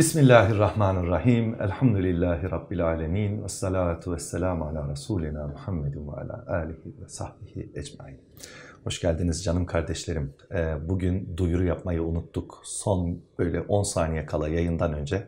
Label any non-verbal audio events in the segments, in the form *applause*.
Bismillahirrahmanirrahim. Elhamdülillahi Rabbil alemin. Ve salatu ve selamu ala Resulina Muhammedin ve ala alihi ve sahbihi ecmain. Hoş geldiniz canım kardeşlerim. Ee, bugün duyuru yapmayı unuttuk. Son böyle 10 saniye kala yayından önce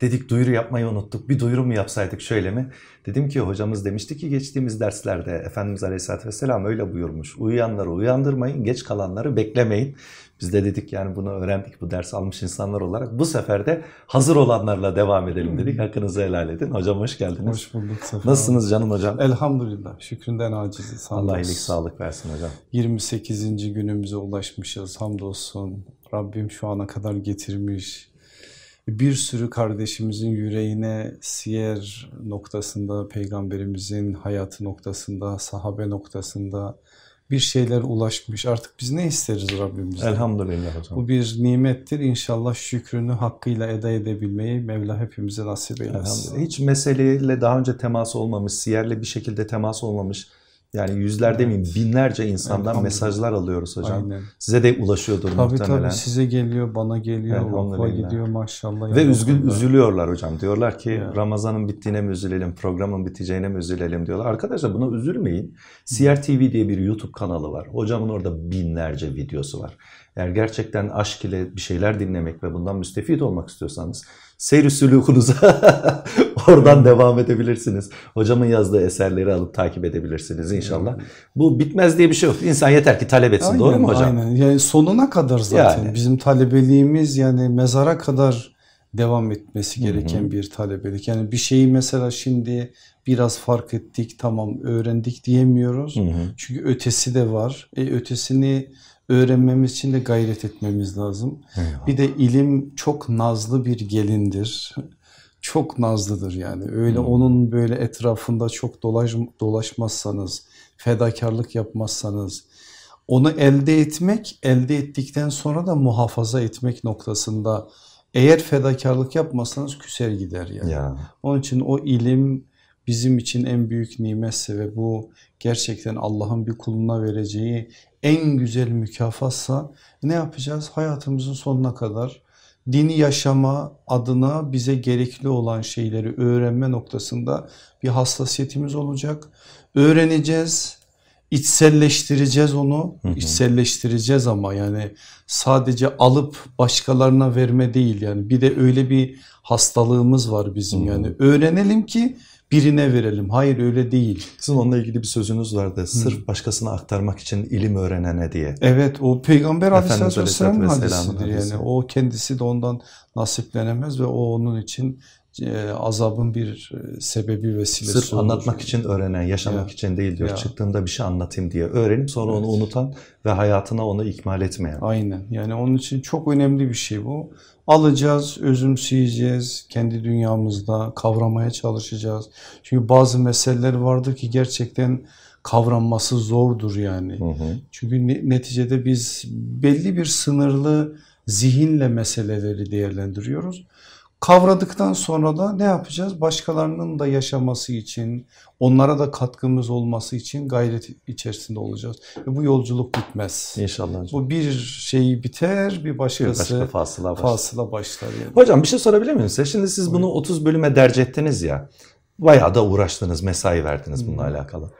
Dedik duyuru yapmayı unuttuk. Bir duyuru mu yapsaydık şöyle mi? Dedim ki hocamız demişti ki geçtiğimiz derslerde Efendimiz Aleyhisselatü Vesselam öyle buyurmuş. Uyuyanları uyandırmayın, geç kalanları beklemeyin. Biz de dedik yani bunu öğrendik bu ders almış insanlar olarak. Bu sefer de hazır olanlarla devam edelim dedik. Hakkınızı helal edin. Hocam hoş geldiniz. Hoş bulduk Sefer Nasılsınız canım hocam? Elhamdülillah. Şükründen aciziz. Allah iyilik sağlık versin hocam. 28. günümüze ulaşmışız. Hamdolsun. Rabbim şu ana kadar getirmiş bir sürü kardeşimizin yüreğine siyer noktasında, peygamberimizin hayatı noktasında, sahabe noktasında bir şeyler ulaşmış. Artık biz ne isteriz Rabbimizden? Elhamdülillah hocam. Bu bir nimettir. İnşallah şükrünü hakkıyla eda edebilmeyi Mevla hepimize nasip eylesin. Hiç meseleyle daha önce temas olmamış, siyerle bir şekilde temas olmamış yani yüzler evet. demeyeyim binlerce insandan evet, mesajlar alıyoruz hocam. Aynen. Size de ulaşıyordur tabii, muhtemelen. Tabii size geliyor, bana geliyor, okula gidiyor maşallah. Ve üzgün, üzülüyorlar hocam. Diyorlar ki ya. Ramazanın bittiğine mi üzülelim, programın biteceğine mi üzülelim diyorlar. Arkadaşlar buna üzülmeyin. CRTV diye bir YouTube kanalı var. Hocamın orada binlerce videosu var. Eğer gerçekten aşk ile bir şeyler dinlemek ve bundan müstefit olmak istiyorsanız seyri sülukunuza *laughs* oradan devam edebilirsiniz. Hocamın yazdığı eserleri alıp takip edebilirsiniz inşallah. Bu bitmez diye bir şey yok. İnsan yeter ki talep etsin. Aynen, Doğru mu hocam? Aynen. Yani sonuna kadar zaten. Yani. Bizim talebeliğimiz yani mezara kadar devam etmesi gereken hı hı. bir talebelik. Yani bir şeyi mesela şimdi biraz fark ettik tamam öğrendik diyemiyoruz. Hı hı. Çünkü ötesi de var. E, ötesini öğrenmemiz için de gayret etmemiz lazım. Eyvallah. Bir de ilim çok nazlı bir gelindir. Çok nazlıdır yani. Öyle hmm. onun böyle etrafında çok dolaş, dolaşmazsanız, fedakarlık yapmazsanız, onu elde etmek, elde ettikten sonra da muhafaza etmek noktasında eğer fedakarlık yapmazsanız küser gider yani. Ya. Onun için o ilim bizim için en büyük nimetse ve bu gerçekten Allah'ın bir kuluna vereceği en güzel mükafatsa ne yapacağız? Hayatımızın sonuna kadar dini yaşama adına bize gerekli olan şeyleri öğrenme noktasında bir hassasiyetimiz olacak. Öğreneceğiz, içselleştireceğiz onu, hı hı. içselleştireceğiz ama yani sadece alıp başkalarına verme değil yani bir de öyle bir hastalığımız var bizim hı hı. yani öğrenelim ki birine verelim. Hayır öyle değil. Sizin onunla ilgili bir sözünüz vardı. Sırf başkasına aktarmak için ilim öğrenene diye. Evet o Peygamber Aleyhisselatü Vesselam'ın hadisidir. Yani o kendisi de ondan nasiplenemez ve o onun için e, azabın bir e, sebebi vesilesi Sırf olur. anlatmak için öğrenen, yaşamak ya, için değil diyor. Ya. Çıktığında bir şey anlatayım diye öğrenip sonra evet. onu unutan ve hayatına onu ikmal etmeyen. Aynen yani onun için çok önemli bir şey bu. Alacağız, özümseyeceğiz, kendi dünyamızda kavramaya çalışacağız. Çünkü bazı meseleler vardır ki gerçekten kavranması zordur yani. Hı hı. Çünkü neticede biz belli bir sınırlı zihinle meseleleri değerlendiriyoruz. Kavradıktan sonra da ne yapacağız? Başkalarının da yaşaması için, onlara da katkımız olması için gayret içerisinde olacağız. Ve bu yolculuk bitmez. İnşallah hocam. Bu bir şey biter, bir başkası bir başka fasıla başlar. Fasıla başlar yani. Hocam bir şey sorabilir miyim size? Şimdi siz bunu 30 bölüme derc ettiniz ya. Bayağı da uğraştınız, mesai verdiniz bununla hmm. alakalı.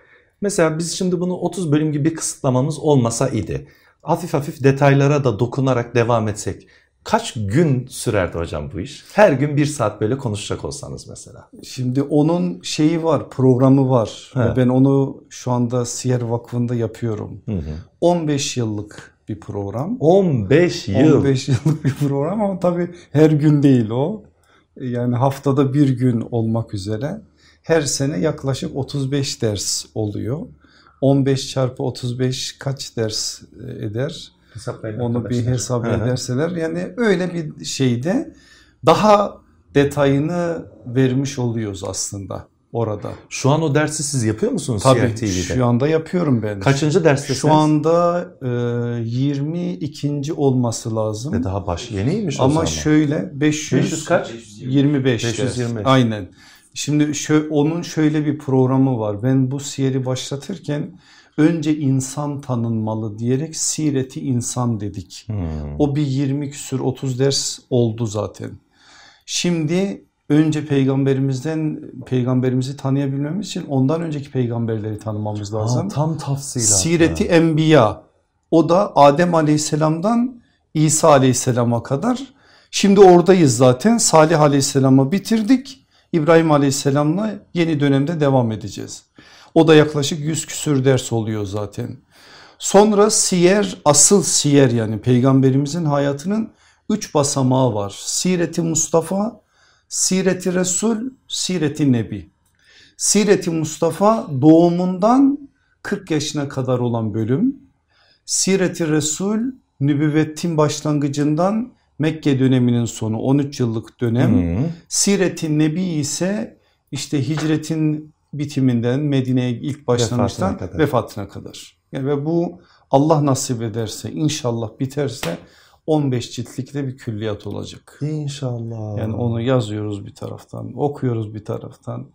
Mesela biz şimdi bunu 30 bölüm gibi kısıtlamamız olmasa idi. Hafif hafif detaylara da dokunarak devam etsek Kaç gün sürerdi hocam bu iş? Her gün bir saat böyle konuşacak olsanız mesela. Şimdi onun şeyi var, programı var. He. Ben onu şu anda Siyer Vakfı'nda yapıyorum. Hı hı. 15 yıllık bir program. 15 yıl? 15 yıllık bir program ama tabii her gün değil o. Yani haftada bir gün olmak üzere. Her sene yaklaşık 35 ders oluyor. 15 çarpı 35 kaç ders eder? Hesaplayın Onu arkadaşlar. bir hesap ederseler yani öyle bir şeyde daha detayını vermiş oluyoruz aslında orada. Şu an o dersi siz yapıyor musunuz Tabii, TV'de? şu anda yapıyorum ben. Kaçıncı derstesiniz? Şu anda e, 22. olması lazım. E daha baş yeniymiş o Ama zaman. şöyle 500, 500 kaç? 25. 525. Aynen. Şimdi şö onun şöyle bir programı var. Ben bu siyeri başlatırken önce insan tanınmalı diyerek sireti insan dedik. Hmm. O bir 20 küsür 30 ders oldu zaten. Şimdi önce peygamberimizden peygamberimizi tanıyabilmemiz için ondan önceki peygamberleri tanımamız lazım. Aa, tam tafsilat. Sireti Enbiya o da Adem aleyhisselamdan İsa aleyhisselama kadar. Şimdi oradayız zaten Salih aleyhisselamı bitirdik. İbrahim aleyhisselamla yeni dönemde devam edeceğiz. O da yaklaşık 100 küsür ders oluyor zaten. Sonra siyer asıl siyer yani peygamberimizin hayatının 3 basamağı var. Sireti Mustafa, Sireti Resul, Sireti Nebi. Sireti Mustafa doğumundan 40 yaşına kadar olan bölüm. Sireti Resul nübüvvetin başlangıcından Mekke döneminin sonu 13 yıllık dönem. Hmm. Sireti Nebi ise işte hicretin bitiminden Medine'ye ilk başlamıştan vefatına kadar. Vefatına kadar. Yani ve bu Allah nasip ederse inşallah biterse 15 ciltlikte bir külliyat olacak. İnşallah. Yani onu yazıyoruz bir taraftan, okuyoruz bir taraftan.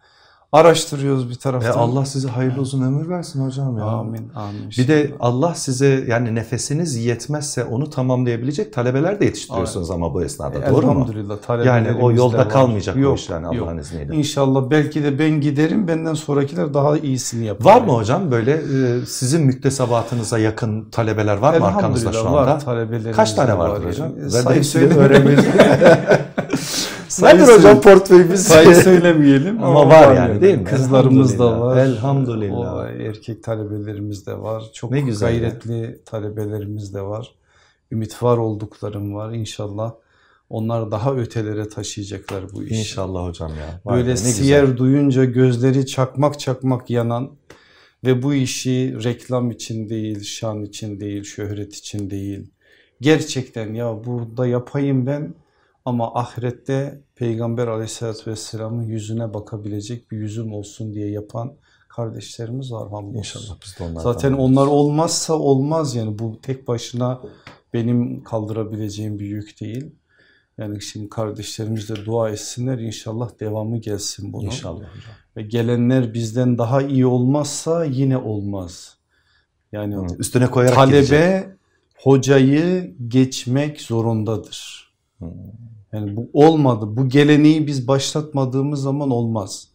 Araştırıyoruz bir taraftan. E Allah size hayırlı uzun ömür versin hocam ya. Amin amin. Bir de Allah size yani nefesiniz yetmezse onu tamamlayabilecek talebeler de yetiştiriyorsunuz Aynen. ama bu esnada e, doğru mu? Elhamdülillah. Yani o yolda kalmayacak yok, bu iş yani Allah'ın izniyle. İnşallah belki de ben giderim benden sonrakiler daha iyisini yapar. Var mı hocam böyle e, sizin müktesebatınıza yakın talebeler var mı arkanızda şu anda? var Kaç tane vardır var hocam? Ben de hepsini öğrenmeyiz. *laughs* Nedir hocam portföyümüz? Sayı *laughs* söylemeyelim ama, ama var yani değil mi? Kızlarımız da var. Elhamdülillah. O erkek talebelerimiz de var. Çok ne güzel gayretli ya. talebelerimiz de var. Ümit var olduklarım var inşallah. Onlar daha ötelere taşıyacaklar bu işi. İnşallah hocam ya. Vay Böyle be, siyer güzel. duyunca gözleri çakmak çakmak yanan ve bu işi reklam için değil, şan için değil, şöhret için değil. Gerçekten ya burada yapayım ben ama ahirette Peygamber aleyhissalatü vesselamın yüzüne bakabilecek bir yüzüm olsun diye yapan kardeşlerimiz var hamdolsun. İnşallah biz de onlardan Zaten onlar olmazsa olmaz yani bu tek başına benim kaldırabileceğim bir yük değil. Yani şimdi kardeşlerimiz de dua etsinler inşallah devamı gelsin bunun. İnşallah. Ve gelenler bizden daha iyi olmazsa yine olmaz. Yani Hı, üstüne koyarak talebe gidecek. hocayı geçmek zorundadır. Hı. Yani bu olmadı. Bu geleneği biz başlatmadığımız zaman olmaz.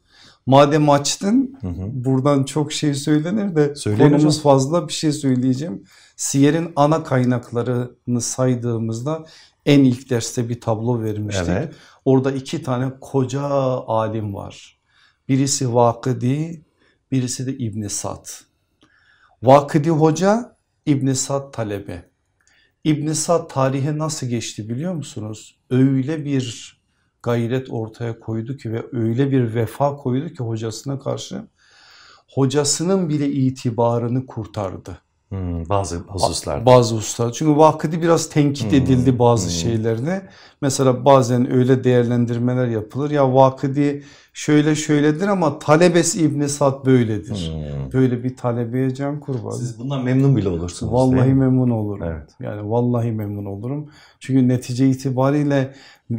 Madem açtın hı hı. buradan çok şey söylenir de Söyleyin konumuz hocam. fazla bir şey söyleyeceğim. Siyer'in ana kaynaklarını saydığımızda en ilk derste bir tablo vermiştik. Evet. Orada iki tane koca alim var. Birisi Vakıdi, birisi de İbn Sad. Vakıdi hoca, İbn Sad talebe. İbn Sad tarihe nasıl geçti biliyor musunuz? Öyle bir gayret ortaya koydu ki ve öyle bir vefa koydu ki hocasına karşı hocasının bile itibarını kurtardı. Hmm, bazı hususlarda. Bazı hususlar. Çünkü vakıdi biraz tenkit hmm, edildi bazı hmm. şeylerine. Mesela bazen öyle değerlendirmeler yapılır. Ya vakıdi şöyle şöyledir ama talebes İbn Sad böyledir. Hmm. Böyle bir talebeye can kurban. Siz bundan memnun bile olursunuz. Vallahi memnun olurum. Evet. Yani vallahi memnun olurum. Çünkü netice itibariyle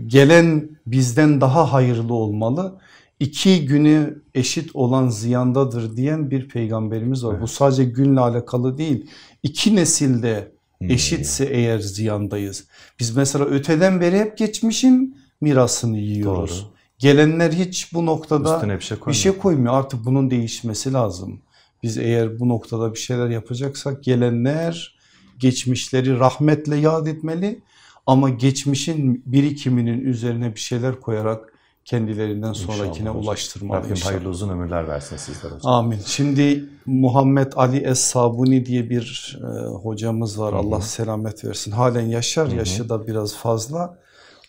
gelen bizden daha hayırlı olmalı iki günü eşit olan ziyandadır diyen bir peygamberimiz var. Evet. Bu sadece günle alakalı değil. İki nesilde hmm. eşitse hmm. eğer ziyandayız. Biz mesela öteden beri hep geçmişin mirasını yiyoruz. Doğru. Gelenler hiç bu noktada bir şey, bir şey koymuyor. Artık bunun değişmesi lazım. Biz eğer bu noktada bir şeyler yapacaksak gelenler geçmişleri rahmetle yad etmeli ama geçmişin birikiminin üzerine bir şeyler koyarak kendilerinden sonrakine inşallah ulaştırmalı Rabbim inşallah. hayırlı uzun ömürler versin sizlere hocam. Amin. Şimdi Muhammed Ali Es-Sabuni diye bir e, hocamız var. Hı -hı. Allah selamet versin. Halen yaşar. Hı -hı. Yaşı da biraz fazla.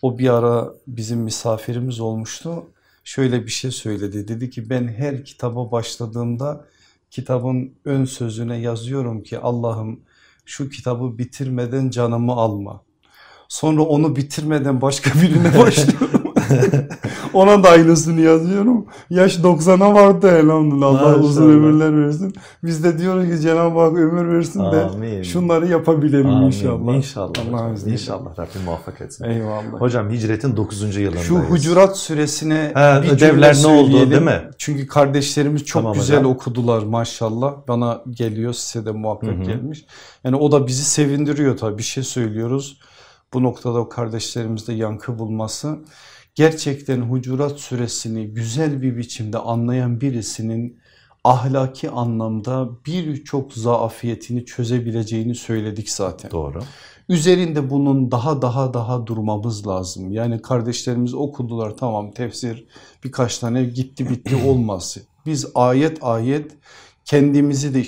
O bir ara bizim misafirimiz olmuştu. Şöyle bir şey söyledi. Dedi ki ben her kitaba başladığımda kitabın ön sözüne yazıyorum ki Allah'ım şu kitabı bitirmeden canımı alma. Sonra onu bitirmeden başka *laughs* birine *laughs* başlıyorum. *laughs* Ona da aynısını yazıyorum. Yaş 90'a vardı elhamdülillah. Allah Maşallah. uzun ömürler versin. Biz de diyoruz ki Cenab-ı Hak ömür versin de Amin. şunları yapabilelim Amin. inşallah. İnşallah. Allah İnşallah Rabbim muvaffak etsin. Eyvallah. Hocam hicretin 9. yılındayız. Şu Hucurat suresine ha, bir ödevler ne oldu değil mi? Çünkü kardeşlerimiz çok tamam güzel hocam. okudular maşallah. Bana geliyor size de muhakkak Hı -hı. gelmiş. Yani o da bizi sevindiriyor tabii bir şey söylüyoruz bu noktada o kardeşlerimizde yankı bulması gerçekten Hucurat suresini güzel bir biçimde anlayan birisinin ahlaki anlamda birçok zaafiyetini çözebileceğini söyledik zaten. Doğru. Üzerinde bunun daha daha daha durmamız lazım. Yani kardeşlerimiz okudular tamam tefsir birkaç tane gitti bitti *clears throat* olmaz. Biz ayet ayet kendimizi de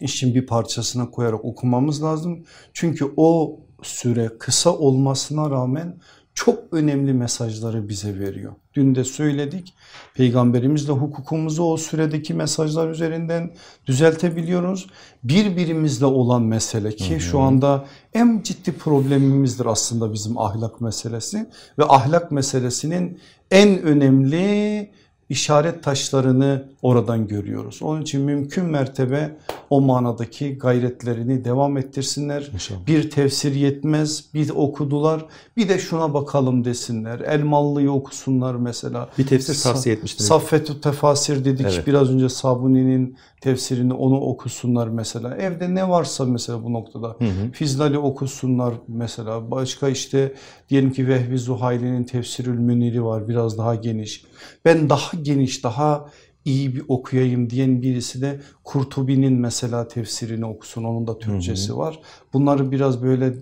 işin bir parçasına koyarak okumamız lazım. Çünkü o süre kısa olmasına rağmen çok önemli mesajları bize veriyor. Dün de söyledik peygamberimizle hukukumuzu o süredeki mesajlar üzerinden düzeltebiliyoruz. Birbirimizle olan mesele ki hı hı. şu anda en ciddi problemimizdir aslında bizim ahlak meselesi ve ahlak meselesinin en önemli işaret taşlarını oradan görüyoruz. Onun için mümkün mertebe o manadaki gayretlerini devam ettirsinler. İnşallah. Bir tefsir yetmez bir okudular bir de şuna bakalım desinler. Elmalı'yı okusunlar mesela. Bir tefsir tavsiye etmiştiniz. Saffetü Tefasir dedik evet. biraz önce Sabuni'nin tefsirini onu okusunlar mesela. Evde ne varsa mesela bu noktada hı hı. Fizlali okusunlar mesela. Başka işte diyelim ki Vehbi Zuhayli'nin Tefsirül Münir'i var biraz daha geniş. Ben daha geniş daha iyi bir okuyayım diyen birisi de Kurtubi'nin mesela tefsirini okusun onun da Türkçesi hı hı. var. Bunları biraz böyle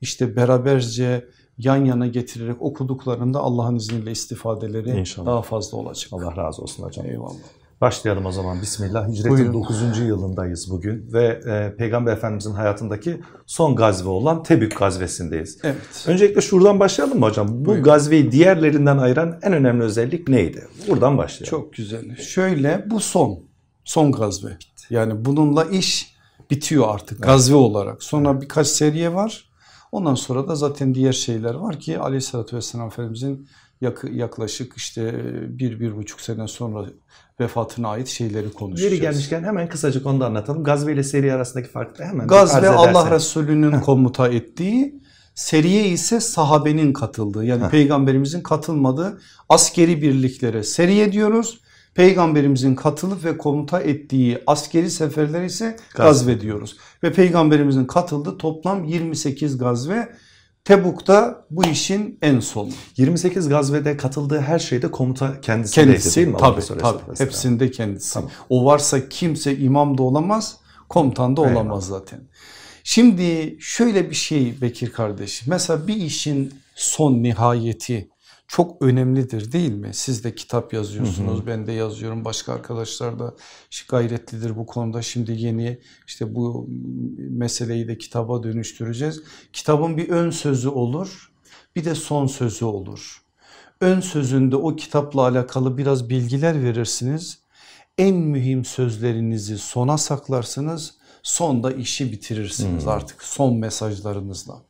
işte beraberce yan yana getirerek okuduklarında Allah'ın izniyle istifadeleri İnşallah. daha fazla olacak. Allah razı olsun hocam. Eyvallah. Başlayalım o zaman Bismillah. Hicretin 9. yılındayız bugün ve e, Peygamber Efendimizin hayatındaki son gazve olan Tebük gazvesindeyiz. Evet. Öncelikle şuradan başlayalım mı hocam? Bu Buyurun. gazveyi diğerlerinden ayıran en önemli özellik neydi? Buradan başlayalım. Çok güzel. Şöyle bu son, son gazve. Yani bununla iş bitiyor artık evet. gazve olarak. Sonra birkaç seriye var. Ondan sonra da zaten diğer şeyler var ki Aleyhisselatü Vesselam Efendimizin yaklaşık işte bir, bir buçuk sene sonra vefatına ait şeyleri konuşacağız. Yeri gelmişken hemen kısacık onu da anlatalım. Gazve ile seri arasındaki fark da hemen Gazve Allah Resulü'nün komuta ettiği, seriye ise sahabenin katıldığı yani peygamberimizin katılmadığı askeri birliklere seriye diyoruz. Peygamberimizin katılıp ve komuta ettiği askeri seferler ise gazve diyoruz. Ve peygamberimizin katıldığı toplam 28 gazve Tebuk'ta bu işin en sonu. 28 gazvede katıldığı her şeyde komuta kendisi kendisi değil mi? Tabii tabii hepsinde kendisi. Tamam. O varsa kimse imam da olamaz komutan da olamaz Eyvallah. zaten. Şimdi şöyle bir şey Bekir kardeş mesela bir işin son nihayeti çok önemlidir değil mi? Siz de kitap yazıyorsunuz, hı hı. ben de yazıyorum, başka arkadaşlar da gayretlidir bu konuda. Şimdi yeni işte bu meseleyi de kitaba dönüştüreceğiz. Kitabın bir ön sözü olur, bir de son sözü olur. Ön sözünde o kitapla alakalı biraz bilgiler verirsiniz. En mühim sözlerinizi sona saklarsınız. Sonda işi bitirirsiniz hmm. artık son mesajlarınızla.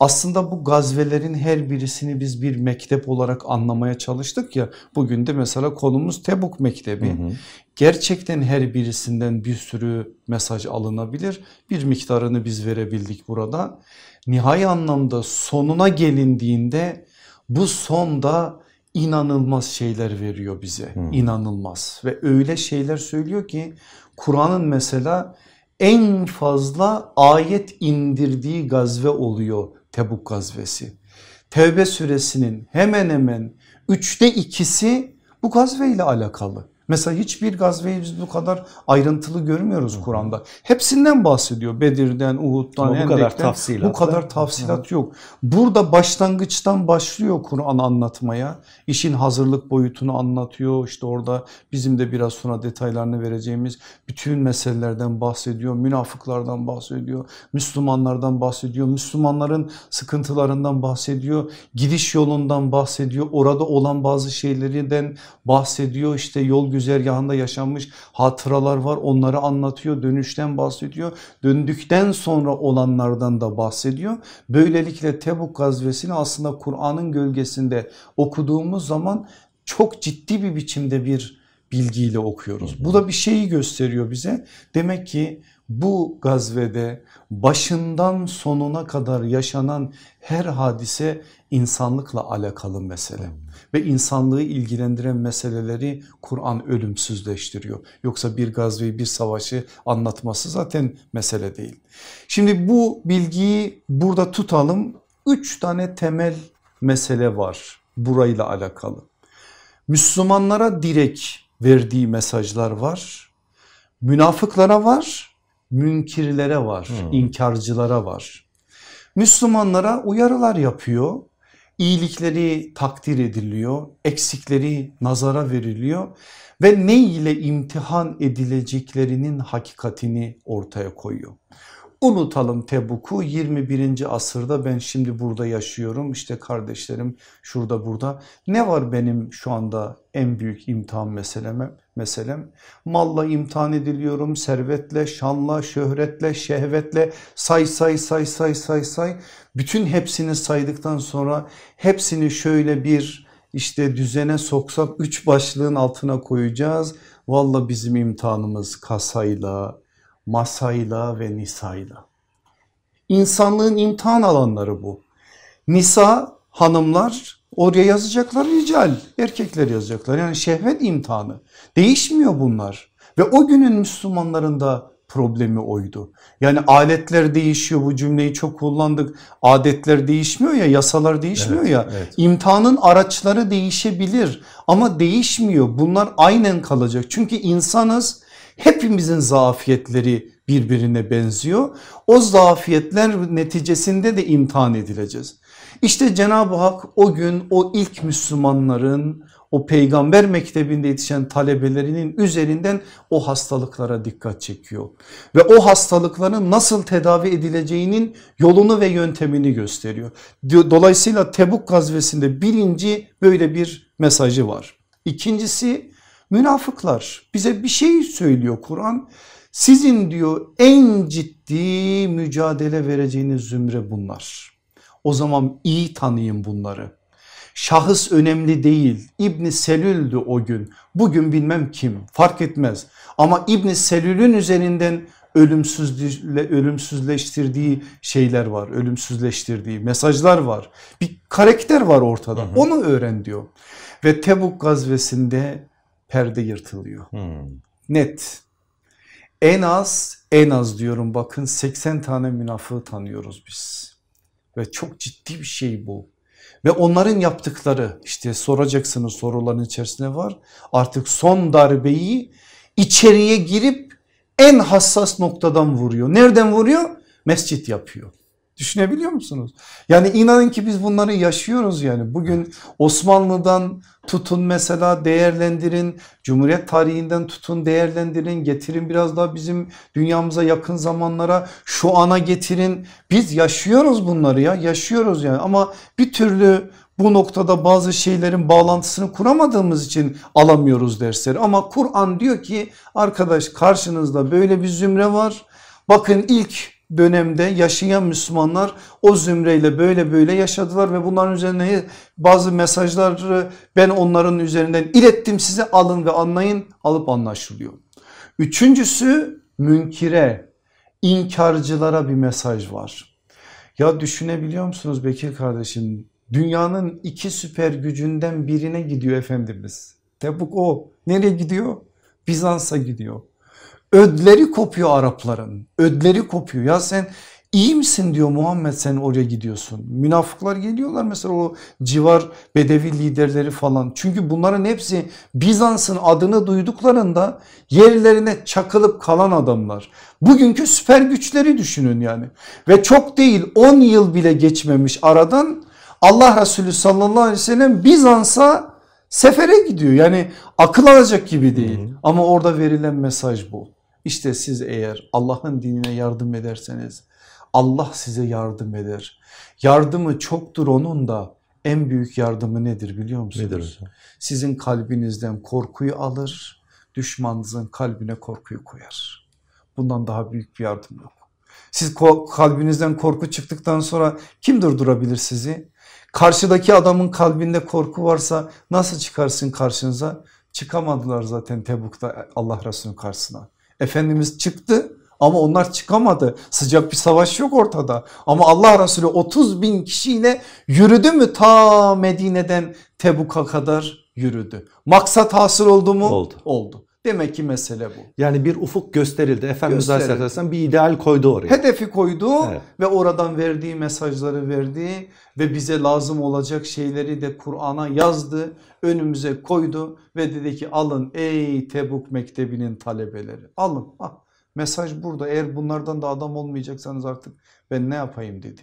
Aslında bu gazvelerin her birisini biz bir mektep olarak anlamaya çalıştık ya. Bugün de mesela konumuz Tebuk Mektebi. Hı hı. Gerçekten her birisinden bir sürü mesaj alınabilir. Bir miktarını biz verebildik burada. Nihai anlamda sonuna gelindiğinde bu sonda inanılmaz şeyler veriyor bize. Hmm. İnanılmaz ve öyle şeyler söylüyor ki Kur'an'ın mesela en fazla ayet indirdiği gazve oluyor Tebuk gazvesi. Tevbe suresinin hemen hemen üçte ikisi bu gazve ile alakalı. Mesela hiçbir gazveyi biz bu kadar ayrıntılı görmüyoruz Kur'an'da. Hepsinden bahsediyor. Bedir'den, Uhud'dan, Ama bu kadar tafsilat. Bu kadar tafsilat yok. Burada başlangıçtan başlıyor Kur'an anlatmaya. İşin hazırlık boyutunu anlatıyor. İşte orada bizim de biraz sonra detaylarını vereceğimiz bütün meselelerden bahsediyor. Münafıklardan bahsediyor. Müslümanlardan bahsediyor. Müslümanların sıkıntılarından bahsediyor. Gidiş yolundan bahsediyor. Orada olan bazı şeylerden bahsediyor. İşte yol güzergahında yaşanmış hatıralar var onları anlatıyor dönüşten bahsediyor döndükten sonra olanlardan da bahsediyor. Böylelikle Tebuk gazvesini aslında Kur'an'ın gölgesinde okuduğumuz zaman çok ciddi bir biçimde bir bilgiyle okuyoruz. Bu da bir şeyi gösteriyor bize. Demek ki bu gazvede başından sonuna kadar yaşanan her hadise insanlıkla alakalı mesele ve insanlığı ilgilendiren meseleleri Kur'an ölümsüzleştiriyor. Yoksa bir gazveyi bir savaşı anlatması zaten mesele değil. Şimdi bu bilgiyi burada tutalım Üç tane temel mesele var burayla alakalı. Müslümanlara direkt verdiği mesajlar var. Münafıklara var, münkirlere var, hmm. inkarcılara var. Müslümanlara uyarılar yapıyor. İyilikleri takdir ediliyor, eksikleri nazara veriliyor ve ne ile imtihan edileceklerinin hakikatini ortaya koyuyor. Unutalım Tebuk'u 21. asırda ben şimdi burada yaşıyorum işte kardeşlerim şurada burada. Ne var benim şu anda en büyük imtihan meseleme, meselem? Malla imtihan ediliyorum, servetle, şanla, şöhretle, şehvetle say say say say say say. Bütün hepsini saydıktan sonra hepsini şöyle bir işte düzene soksak üç başlığın altına koyacağız. Valla bizim imtihanımız kasayla, masayla ve nisayla. İnsanlığın imtihan alanları bu. Nisa hanımlar oraya yazacaklar rical erkekler yazacaklar yani şehvet imtihanı değişmiyor bunlar ve o günün Müslümanlarında problemi oydu. Yani aletler değişiyor bu cümleyi çok kullandık. Adetler değişmiyor ya yasalar değişmiyor evet, ya. Evet. İmtihanın araçları değişebilir ama değişmiyor. Bunlar aynen kalacak. Çünkü insanız hepimizin zafiyetleri birbirine benziyor. O zafiyetler neticesinde de imtihan edileceğiz. İşte Cenab-ı Hak o gün o ilk Müslümanların o peygamber mektebinde yetişen talebelerinin üzerinden o hastalıklara dikkat çekiyor. Ve o hastalıkların nasıl tedavi edileceğinin yolunu ve yöntemini gösteriyor. Dolayısıyla Tebuk gazvesinde birinci böyle bir mesajı var. İkincisi münafıklar bize bir şey söylüyor Kur'an. Sizin diyor en ciddi mücadele vereceğiniz zümre bunlar. O zaman iyi tanıyın bunları. Şahıs önemli değil. İbni Selül'dü o gün. Bugün bilmem kim fark etmez. Ama İbni Selül'ün üzerinden ölümsüzle, ölümsüzleştirdiği şeyler var. Ölümsüzleştirdiği mesajlar var. Bir karakter var ortada. Hı hı. Onu öğren diyor. Ve Tebuk gazvesinde perde yırtılıyor. Hı. Net. En az en az diyorum bakın 80 tane münafığı tanıyoruz biz. Ve çok ciddi bir şey bu. Ve onların yaptıkları işte soracaksınız soruların içerisinde var. Artık son darbeyi içeriye girip en hassas noktadan vuruyor. Nereden vuruyor? Mescit yapıyor. Düşünebiliyor musunuz? Yani inanın ki biz bunları yaşıyoruz yani. Bugün Osmanlı'dan tutun mesela değerlendirin, Cumhuriyet tarihinden tutun değerlendirin, getirin biraz daha bizim dünyamıza yakın zamanlara şu ana getirin. Biz yaşıyoruz bunları ya yaşıyoruz yani ama bir türlü bu noktada bazı şeylerin bağlantısını kuramadığımız için alamıyoruz dersleri. Ama Kur'an diyor ki arkadaş karşınızda böyle bir zümre var. Bakın ilk dönemde yaşayan Müslümanlar o zümreyle böyle böyle yaşadılar ve bunların üzerine bazı mesajları ben onların üzerinden ilettim size alın ve anlayın alıp anlaşılıyor. Üçüncüsü münkire inkarcılara bir mesaj var. Ya düşünebiliyor musunuz Bekir kardeşim dünyanın iki süper gücünden birine gidiyor Efendimiz. Tebuk o nereye gidiyor? Bizans'a gidiyor. Ödleri kopuyor Arapların. Ödleri kopuyor. Ya sen iyi misin diyor Muhammed sen oraya gidiyorsun. Münafıklar geliyorlar mesela o civar bedevi liderleri falan. Çünkü bunların hepsi Bizans'ın adını duyduklarında yerlerine çakılıp kalan adamlar. Bugünkü süper güçleri düşünün yani. Ve çok değil 10 yıl bile geçmemiş aradan Allah Resulü sallallahu aleyhi ve sellem Bizans'a sefere gidiyor. Yani akıl alacak gibi değil. Ama orada verilen mesaj bu. İşte siz eğer Allah'ın dinine yardım ederseniz Allah size yardım eder. Yardımı çoktur onun da en büyük yardımı nedir biliyor musunuz? Nedir hocam? Sizin kalbinizden korkuyu alır, düşmanınızın kalbine korkuyu koyar. Bundan daha büyük bir yardım yok. Siz kalbinizden korku çıktıktan sonra kim durdurabilir sizi? Karşıdaki adamın kalbinde korku varsa nasıl çıkarsın karşınıza? Çıkamadılar zaten Tebuk'ta Allah Resulü'nün karşısına. Efendimiz çıktı ama onlar çıkamadı. Sıcak bir savaş yok ortada. Ama Allah Resulü 30 bin kişiyle yürüdü mü ta Medine'den Tebuk'a kadar yürüdü. Maksat hasıl oldu mu? Oldu. Oldu. Demek ki mesele bu. Yani bir ufuk gösterildi. Efendimiz Aleyhisselam bir ideal koydu oraya. Hedefi koydu evet. ve oradan verdiği mesajları verdi ve bize lazım olacak şeyleri de Kur'an'a yazdı. Önümüze koydu ve dedi ki alın ey Tebuk Mektebi'nin talebeleri alın. Ah, mesaj burada eğer bunlardan da adam olmayacaksanız artık ben ne yapayım dedi.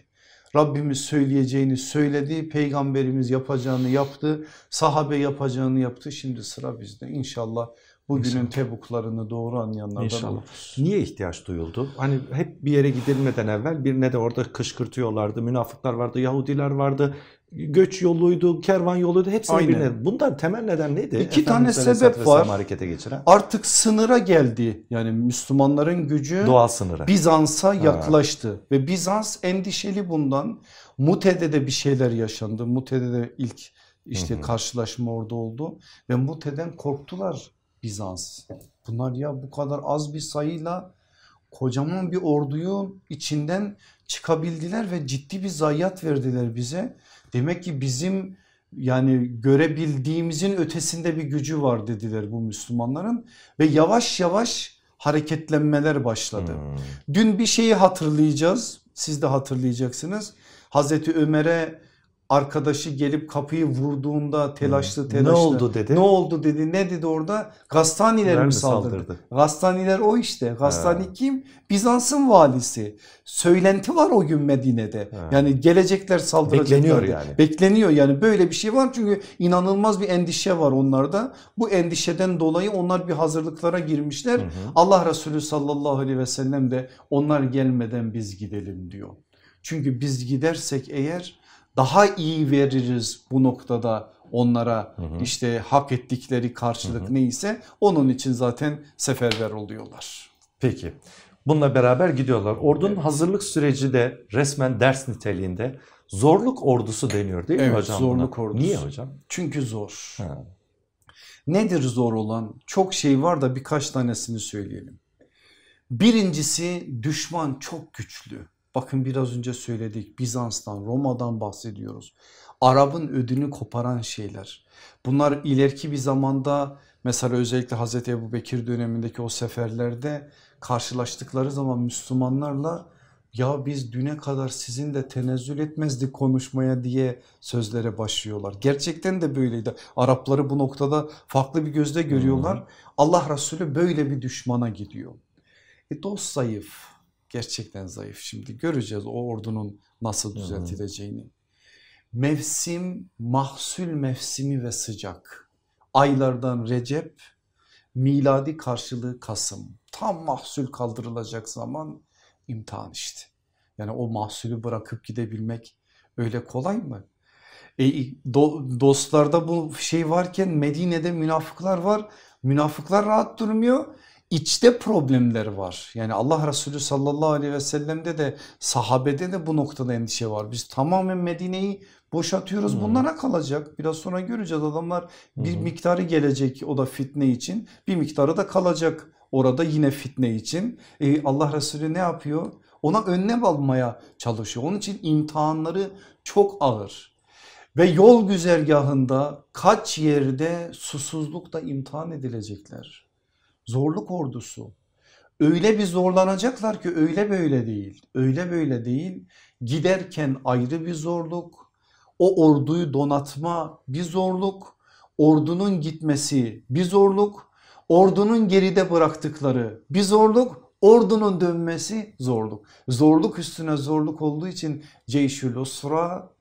Rabbimiz söyleyeceğini söyledi, peygamberimiz yapacağını yaptı, sahabe yapacağını yaptı. Şimdi sıra bizde inşallah bugünün tebuklarını doğru anlayanlardan İnşallah. oluruz. Niye ihtiyaç duyuldu? Hani hep bir yere gidilmeden evvel bir ne de orada kışkırtıyorlardı, münafıklar vardı, Yahudiler vardı, göç yoluydu, kervan yoluydu hepsi birbirine. Bundan temel neden neydi? İki tane sebep var. Harekete geçiren. Artık sınıra geldi. Yani Müslümanların gücü doğal sınırı. Bizans'a yaklaştı ha. ve Bizans endişeli bundan. Mute'de de bir şeyler yaşandı. Mute'de de ilk işte hı hı. karşılaşma orada oldu ve Mute'den korktular Bizans. Bunlar ya bu kadar az bir sayıyla kocaman bir orduyu içinden çıkabildiler ve ciddi bir zayiat verdiler bize. Demek ki bizim yani görebildiğimizin ötesinde bir gücü var dediler bu Müslümanların ve yavaş yavaş hareketlenmeler başladı. Hmm. Dün bir şeyi hatırlayacağız siz de hatırlayacaksınız. Hazreti Ömer'e arkadaşı gelip kapıyı vurduğunda telaşlı telaşlı. Ne oldu dedi? Ne oldu dedi. Ne dedi orada? Gastaniler mi saldırdı? saldırdı? Gastaniler o işte. Gastani ha. kim? Bizans'ın valisi. Söylenti var o gün Medine'de. Ha. Yani gelecekler saldıracaklar. Bekleniyor yani. Bekleniyor yani böyle bir şey var çünkü inanılmaz bir endişe var onlarda. Bu endişeden dolayı onlar bir hazırlıklara girmişler. Hı hı. Allah Resulü sallallahu aleyhi ve sellem de onlar gelmeden biz gidelim diyor. Çünkü biz gidersek eğer daha iyi veririz bu noktada onlara hı hı. işte hak ettikleri karşılık hı hı. neyse onun için zaten seferber oluyorlar. Peki bununla beraber gidiyorlar. Ordunun evet. hazırlık süreci de resmen ders niteliğinde zorluk ordusu deniyor değil evet, mi hocam? zorluk buna? ordusu. Niye hocam? Çünkü zor. Ha. Nedir zor olan? Çok şey var da birkaç tanesini söyleyelim. Birincisi düşman çok güçlü. Bakın biraz önce söyledik Bizans'tan Roma'dan bahsediyoruz. Arap'ın ödünü koparan şeyler. Bunlar ileriki bir zamanda mesela özellikle Hazreti Ebu Bekir dönemindeki o seferlerde karşılaştıkları zaman Müslümanlarla ya biz düne kadar sizinle tenezzül etmezdik konuşmaya diye sözlere başlıyorlar. Gerçekten de böyleydi. Arapları bu noktada farklı bir gözle görüyorlar. Allah Resulü böyle bir düşmana gidiyor. E dost zayıf gerçekten zayıf. Şimdi göreceğiz o ordunun nasıl düzeltileceğini. Mevsim mahsul mevsimi ve sıcak. Aylardan Recep, miladi karşılığı Kasım. Tam mahsul kaldırılacak zaman imtihan işte. Yani o mahsulü bırakıp gidebilmek öyle kolay mı? E, do, dostlarda bu şey varken Medine'de münafıklar var. Münafıklar rahat durmuyor içte problemler var. Yani Allah Resulü sallallahu aleyhi ve sellem'de de sahabede de bu noktada endişe var. Biz tamamen Medine'yi boşatıyoruz hmm. bunlara kalacak. Biraz sonra göreceğiz adamlar bir hmm. miktarı gelecek o da fitne için bir miktarı da kalacak orada yine fitne için. Ee, Allah Resulü ne yapıyor? Ona önlem almaya çalışıyor. Onun için imtihanları çok ağır. Ve yol güzergahında kaç yerde susuzlukta imtihan edilecekler zorluk ordusu. Öyle bir zorlanacaklar ki öyle böyle değil. Öyle böyle değil. Giderken ayrı bir zorluk. O orduyu donatma bir zorluk. Ordunun gitmesi bir zorluk. Ordunun geride bıraktıkları bir zorluk. Ordunun dönmesi zorluk. Zorluk üstüne zorluk olduğu için Ceyşül Usra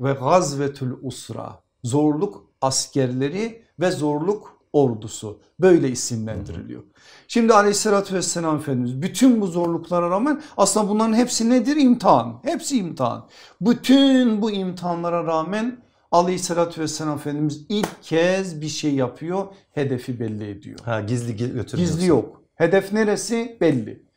ve Gazvetül Usra. Zorluk askerleri ve zorluk ordusu böyle isimlendiriliyor. Şimdi aleyhissalatü vesselam Efendimiz bütün bu zorluklara rağmen aslında bunların hepsi nedir? İmtihan. Hepsi imtihan. Bütün bu imtihanlara rağmen aleyhissalatü vesselam Efendimiz ilk kez bir şey yapıyor hedefi belli ediyor. Ha, gizli götürmüyor. Gizli yok. Hedef neresi belli.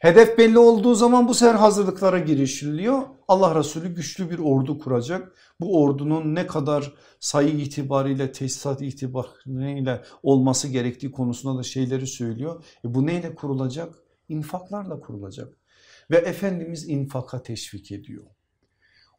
Hedef belli olduğu zaman bu sefer hazırlıklara girişiliyor. Allah Resulü güçlü bir ordu kuracak. Bu ordunun ne kadar sayı itibariyle tesisat itibariyle olması gerektiği konusunda da şeyleri söylüyor. E bu neyle kurulacak? İnfaklarla kurulacak. Ve Efendimiz infaka teşvik ediyor.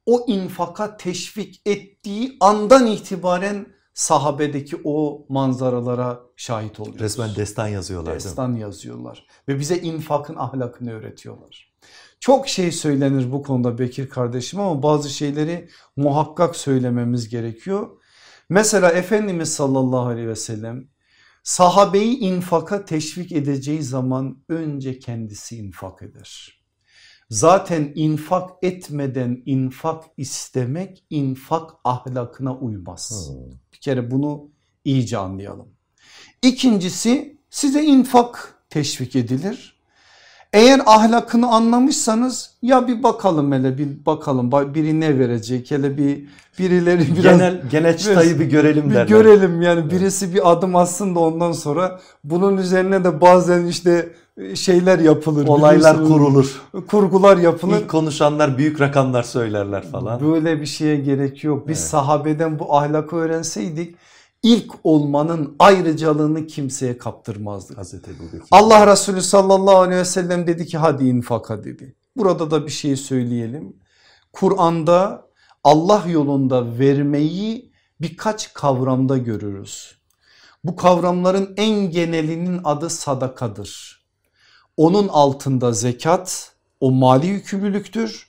O infaka teşvik ettiği andan itibaren sahabedeki o manzaralara şahit oluyoruz. Resmen destan yazıyorlar Destan yazıyorlar ve bize infakın ahlakını öğretiyorlar. Çok şey söylenir bu konuda Bekir kardeşim ama bazı şeyleri muhakkak söylememiz gerekiyor. Mesela Efendimiz sallallahu aleyhi ve sellem sahabeyi infaka teşvik edeceği zaman önce kendisi infak eder. Zaten infak etmeden infak istemek infak ahlakına uymaz. Hmm. Kere bunu iyice anlayalım. İkincisi size infak teşvik edilir. Eğer ahlakını anlamışsanız ya bir bakalım hele bir bakalım biri ne verecek hele bir birileri biraz genel *laughs* çıtayı bir görelim bir derler. görelim yani birisi bir adım atsın da ondan sonra bunun üzerine de bazen işte e, şeyler yapılır. Olaylar kurulur. Kurgular yapılır. İlk konuşanlar büyük rakamlar söylerler falan. Böyle bir şeye gerek yok. Biz evet. sahabeden bu ahlakı öğrenseydik ilk olmanın ayrıcalığını kimseye kaptırmazdık. Hazreti Allah Resulü sallallahu aleyhi ve sellem dedi ki hadi infaka dedi. Burada da bir şey söyleyelim. Kur'an'da Allah yolunda vermeyi birkaç kavramda görürüz. Bu kavramların en genelinin adı sadakadır. Onun altında zekat o mali yükümlülüktür.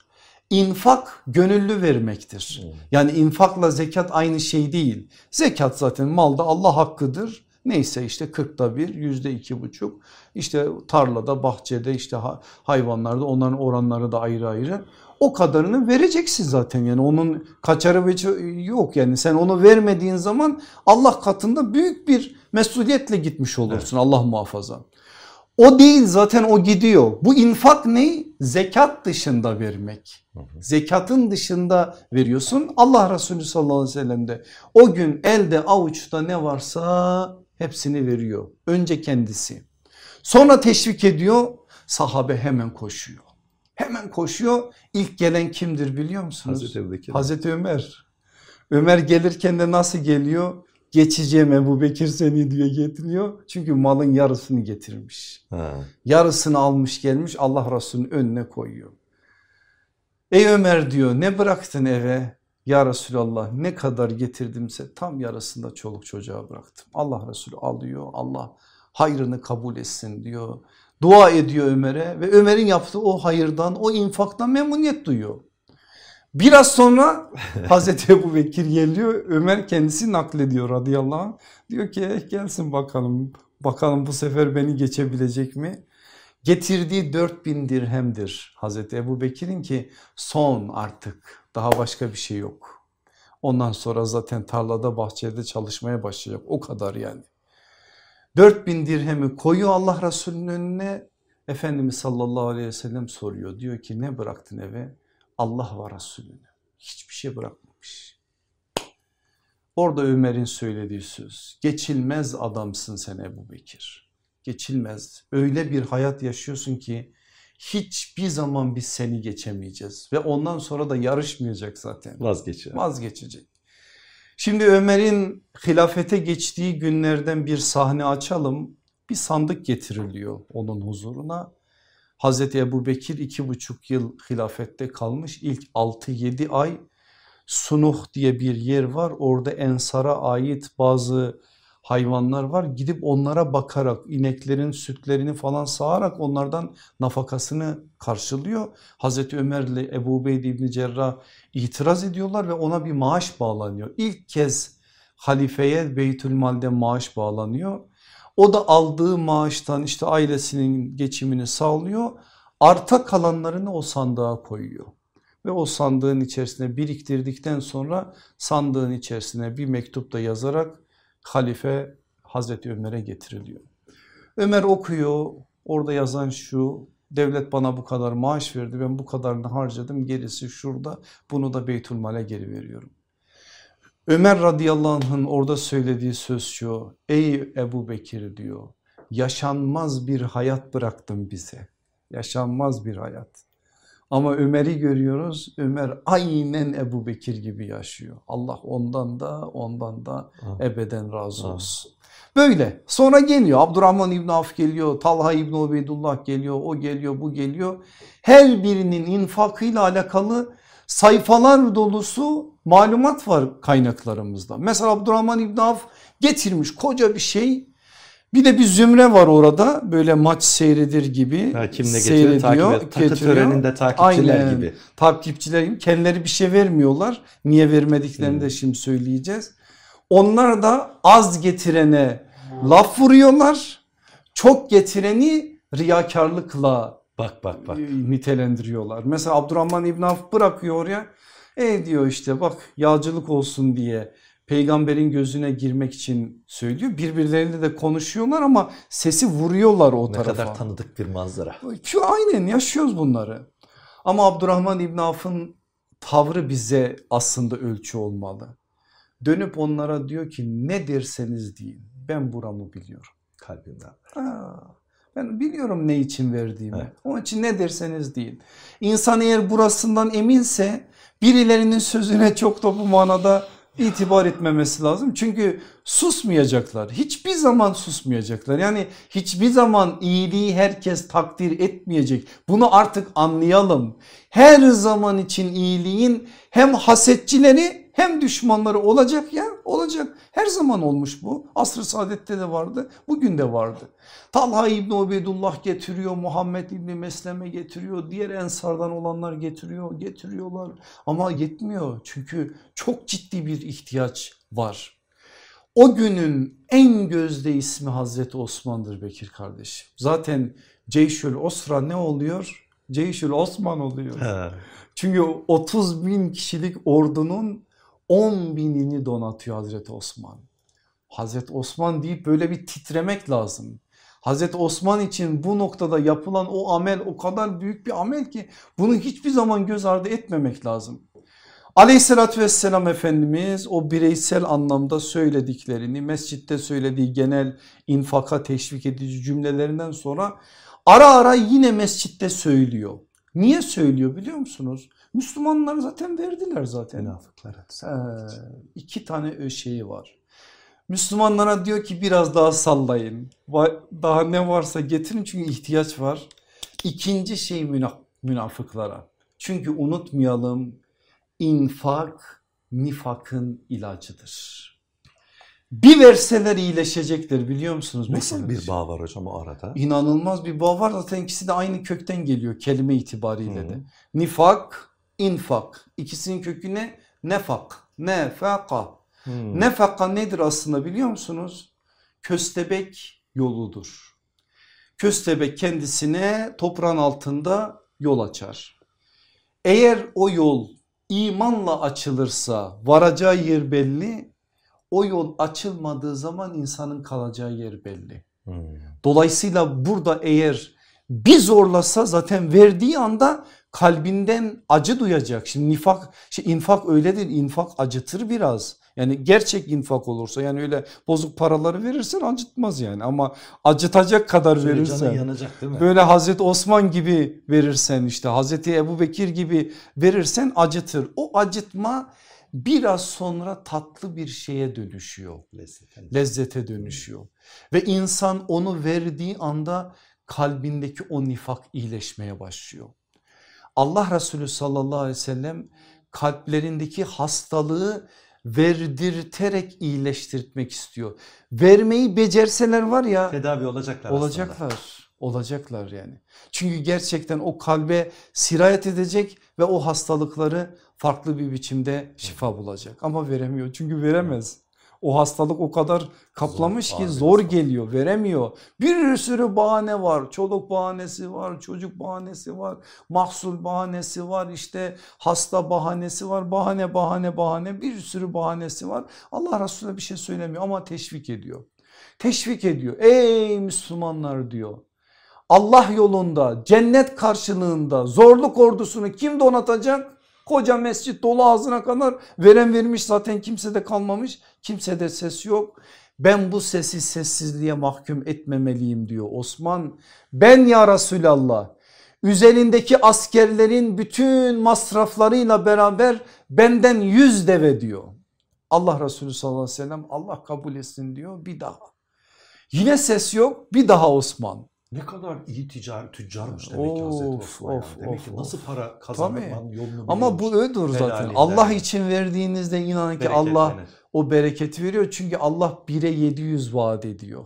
İnfak gönüllü vermektir. Yani infakla zekat aynı şey değil. Zekat zaten malda Allah hakkıdır. Neyse işte kırkta bir yüzde iki buçuk işte tarlada bahçede işte hayvanlarda onların oranları da ayrı ayrı o kadarını vereceksin zaten yani onun kaçarı yok yani sen onu vermediğin zaman Allah katında büyük bir mesuliyetle gitmiş olursun evet. Allah muhafaza. O değil zaten o gidiyor. Bu infak ne? Zekat dışında vermek. Zekatın dışında veriyorsun. Allah Resulü sallallahu aleyhi ve sellem de o gün elde avuçta ne varsa hepsini veriyor. Önce kendisi. Sonra teşvik ediyor. Sahabe hemen koşuyor. Hemen koşuyor. İlk gelen kimdir biliyor musunuz? Hazreti. Hazreti Ömer. Ömer gelirken de nasıl geliyor? Geçeceğim Ebu Bekir seni diye getiriyor. Çünkü malın yarısını getirmiş. Ha. Yarısını almış gelmiş Allah Resulü'nün önüne koyuyor. Ey Ömer diyor ne bıraktın eve? Ya Resulallah ne kadar getirdimse tam yarısında çoluk çocuğa bıraktım. Allah Resulü alıyor Allah hayrını kabul etsin diyor. Dua ediyor Ömer'e ve Ömer'in yaptığı o hayırdan o infaktan memnuniyet duyuyor. Biraz sonra *laughs* Hazreti Ebu Bekir geliyor Ömer kendisi naklediyor radıyallahu anh. Diyor ki eh, gelsin bakalım bakalım bu sefer beni geçebilecek mi? Getirdiği 4000 dirhemdir Hazreti Ebu Bekir'in ki son artık daha başka bir şey yok. Ondan sonra zaten tarlada bahçede çalışmaya başlayacak o kadar yani. 4000 dirhemi koyuyor Allah Resulü'nün önüne Efendimiz sallallahu aleyhi ve sellem soruyor diyor ki ne bıraktın eve? Allah ve Resulünü hiçbir şey bırakmamış. Orada Ömer'in söylediği söz geçilmez adamsın sen Ebu Bekir. Geçilmez öyle bir hayat yaşıyorsun ki hiçbir zaman biz seni geçemeyeceğiz ve ondan sonra da yarışmayacak zaten. Vazgeçecek. Vazgeçecek. Şimdi Ömer'in hilafete geçtiği günlerden bir sahne açalım. Bir sandık getiriliyor onun huzuruna. Hazreti Ebu Bekir iki buçuk yıl hilafette kalmış ilk 6-7 ay Sunuh diye bir yer var orada Ensar'a ait bazı hayvanlar var gidip onlara bakarak ineklerin sütlerini falan sağarak onlardan nafakasını karşılıyor. Hazreti Ömer ile Ebu Ubeyd İbni Cerrah itiraz ediyorlar ve ona bir maaş bağlanıyor. İlk kez halifeye Beytülmal'de maaş bağlanıyor o da aldığı maaştan işte ailesinin geçimini sağlıyor. Arta kalanlarını o sandığa koyuyor. Ve o sandığın içerisine biriktirdikten sonra sandığın içerisine bir mektup da yazarak halife Hazreti Ömer'e getiriliyor. Ömer okuyor orada yazan şu devlet bana bu kadar maaş verdi ben bu kadarını harcadım gerisi şurada bunu da Beytülmal'e geri veriyorum. Ömer radıyallahu anh'ın orada söylediği söz şu ey Ebu Bekir diyor yaşanmaz bir hayat bıraktın bize. Yaşanmaz bir hayat. Ama Ömer'i görüyoruz Ömer aynen Ebu Bekir gibi yaşıyor. Allah ondan da ondan da ebeden razı olsun. Böyle. Sonra geliyor Abdurrahman İbni Af geliyor Talha İbni Ubeydullah geliyor o geliyor bu geliyor. Her birinin infakıyla alakalı sayfalar dolusu malumat var kaynaklarımızda. Mesela Abdurrahman İbn Avf getirmiş koca bir şey bir de bir zümre var orada böyle maç seyredir gibi ha, kim ne seyrediyor. Takip Takı töreninde takipçiler Aynen, gibi. Takipçiler gibi kendileri bir şey vermiyorlar. Niye vermediklerini hmm. de şimdi söyleyeceğiz. Onlar da az getirene laf vuruyorlar. Çok getireni riyakarlıkla bak bak bak nitelendiriyorlar. Mesela Abdurrahman İbn Avf bırakıyor oraya. E diyor işte bak yağcılık olsun diye peygamberin gözüne girmek için söylüyor. Birbirleriyle de konuşuyorlar ama sesi vuruyorlar o ne tarafa. Ne kadar tanıdık bir manzara. Şu aynen yaşıyoruz bunları. Ama Abdurrahman İbn Avf'ın tavrı bize aslında ölçü olmalı. Dönüp onlara diyor ki ne derseniz deyin ben buramı biliyorum. Kalbimden. Ben biliyorum ne için verdiğimi. Evet. Onun için ne derseniz deyin. İnsan eğer burasından eminse birilerinin sözüne çok da bu manada itibar etmemesi lazım. Çünkü susmayacaklar. Hiçbir zaman susmayacaklar. Yani hiçbir zaman iyiliği herkes takdir etmeyecek. Bunu artık anlayalım. Her zaman için iyiliğin hem hasetçileri hem düşmanları olacak ya olacak. Her zaman olmuş bu. Asr-ı saadette de vardı bugün de vardı. Talha İbni Ubeydullah getiriyor Muhammed İbni Mesleme getiriyor diğer ensardan olanlar getiriyor getiriyorlar ama yetmiyor çünkü çok ciddi bir ihtiyaç var. O günün en gözde ismi Hazreti Osman'dır Bekir kardeşim. Zaten Ceyşül Osra ne oluyor? Ceyşül Osman oluyor. He. Çünkü 30 bin kişilik ordunun 10 binini donatıyor Hazreti Osman. Hazreti Osman deyip böyle bir titremek lazım. Hazreti Osman için bu noktada yapılan o amel o kadar büyük bir amel ki bunu hiçbir zaman göz ardı etmemek lazım. Aleyhissalatü vesselam Efendimiz o bireysel anlamda söylediklerini mescitte söylediği genel infaka teşvik edici cümlelerinden sonra ara ara yine mescitte söylüyor. Niye söylüyor biliyor musunuz? Müslümanlar zaten verdiler zaten. Münafıklara. Ee, iki tane şeyi var. Müslümanlara diyor ki biraz daha sallayın. Daha ne varsa getirin çünkü ihtiyaç var. İkinci şey münafıklara. Çünkü unutmayalım infak nifakın ilacıdır. Bir verseler iyileşecektir biliyor musunuz? Nasıl bir bağ var hocam o arada? İnanılmaz bir bağ var zaten ikisi de aynı kökten geliyor kelime itibariyle de. Nifak, infak ikisinin kökü ne? Nefak, nefaka. Hmm. Nefaka nedir aslında biliyor musunuz? Köstebek yoludur. Köstebek kendisine toprağın altında yol açar. Eğer o yol imanla açılırsa varacağı yer belli o yol açılmadığı zaman insanın kalacağı yer belli. Hmm. Dolayısıyla burada eğer bir zorlasa zaten verdiği anda kalbinden acı duyacak. Şimdi nifak, şey infak öyledir infak acıtır biraz. Yani gerçek infak olursa yani öyle bozuk paraları verirsen acıtmaz yani ama acıtacak kadar Şöyle verirsen yanacak değil mi? böyle Hazreti Osman gibi verirsen işte Hazreti Ebu Bekir gibi verirsen acıtır. O acıtma biraz sonra tatlı bir şeye dönüşüyor. Lezzete, Lezzete dönüşüyor. Ve insan onu verdiği anda kalbindeki o nifak iyileşmeye başlıyor. Allah Resulü sallallahu aleyhi ve sellem kalplerindeki hastalığı verdirterek iyileştirmek istiyor. Vermeyi becerseler var ya tedavi olacaklar olacaklar. Aslında. Olacaklar yani. Çünkü gerçekten o kalbe sirayet edecek ve o hastalıkları farklı bir biçimde şifa bulacak. Ama veremiyor çünkü veremez. O hastalık o kadar kaplamış zor, ki zor geliyor veremiyor. Bir sürü bahane var çoluk bahanesi var çocuk bahanesi var mahsul bahanesi var işte hasta bahanesi var bahane bahane bahane bir sürü bahanesi var. Allah Resulüne bir şey söylemiyor ama teşvik ediyor. Teşvik ediyor ey Müslümanlar diyor Allah yolunda cennet karşılığında zorluk ordusunu kim donatacak? Koca mescit dolu ağzına kadar veren vermiş zaten kimse de kalmamış kimse de ses yok. Ben bu sesi sessizliğe mahkum etmemeliyim diyor Osman. Ben ya Resulallah üzerindeki askerlerin bütün masraflarıyla beraber benden yüz deve diyor. Allah Resulü sallallahu aleyhi ve sellem Allah kabul etsin diyor bir daha. Yine ses yok bir daha Osman. Ne kadar iyi ticari tüccarmış demek ki Hazreti Osman. Of, yani. Demek of, ki nasıl para kazanmanın yolunu Ama bu ödür zaten. Allah için verdiğinizde inanın ki Allah o bereketi veriyor. Çünkü Allah 1'e 700 vaat ediyor.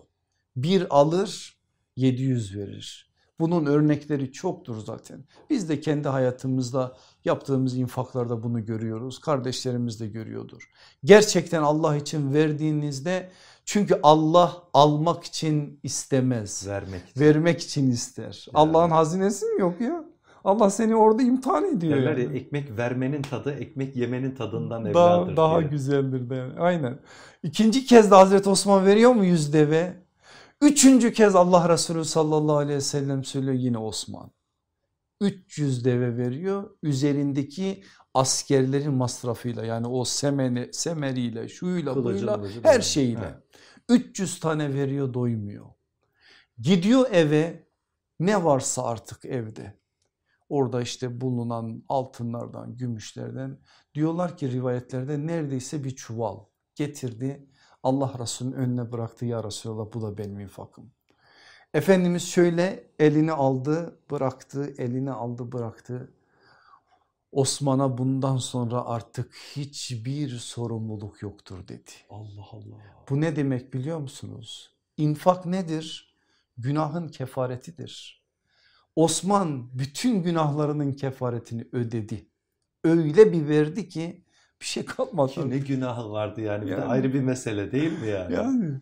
Bir alır 700 verir. Bunun örnekleri çoktur zaten. Biz de kendi hayatımızda yaptığımız infaklarda bunu görüyoruz. Kardeşlerimiz de görüyordur. Gerçekten Allah için verdiğinizde çünkü Allah almak için istemez. Vermek için. Vermek için ister. Yani. Allah'ın hazinesi mi yok ya? Allah seni orada imtihan ediyor. Derler yani. ya, ekmek vermenin tadı ekmek yemenin tadından evladır. Daha, daha güzeldir de aynen. İkinci kez de Hazreti Osman veriyor mu yüz deve? Üçüncü kez Allah Resulü sallallahu aleyhi ve sellem söylüyor yine Osman. 300 deve veriyor üzerindeki askerlerin masrafıyla yani o semeni, semeriyle şuyla Kılıcın, buyla her şeyle. He. 300 tane veriyor doymuyor. Gidiyor eve ne varsa artık evde. Orada işte bulunan altınlardan, gümüşlerden diyorlar ki rivayetlerde neredeyse bir çuval getirdi. Allah Resulü'nün önüne bıraktı ya Resulallah bu da benim infakım. Efendimiz şöyle elini aldı bıraktı elini aldı bıraktı. Osman'a bundan sonra artık hiçbir sorumluluk yoktur dedi. Allah Allah. Bu ne demek biliyor musunuz? İnfak nedir? Günahın kefaretidir. Osman bütün günahlarının kefaretini ödedi. Öyle bir verdi ki bir şey kalmadı. Ki ne günahı vardı yani, yani bir de ayrı bir mesele değil mi yani? Yani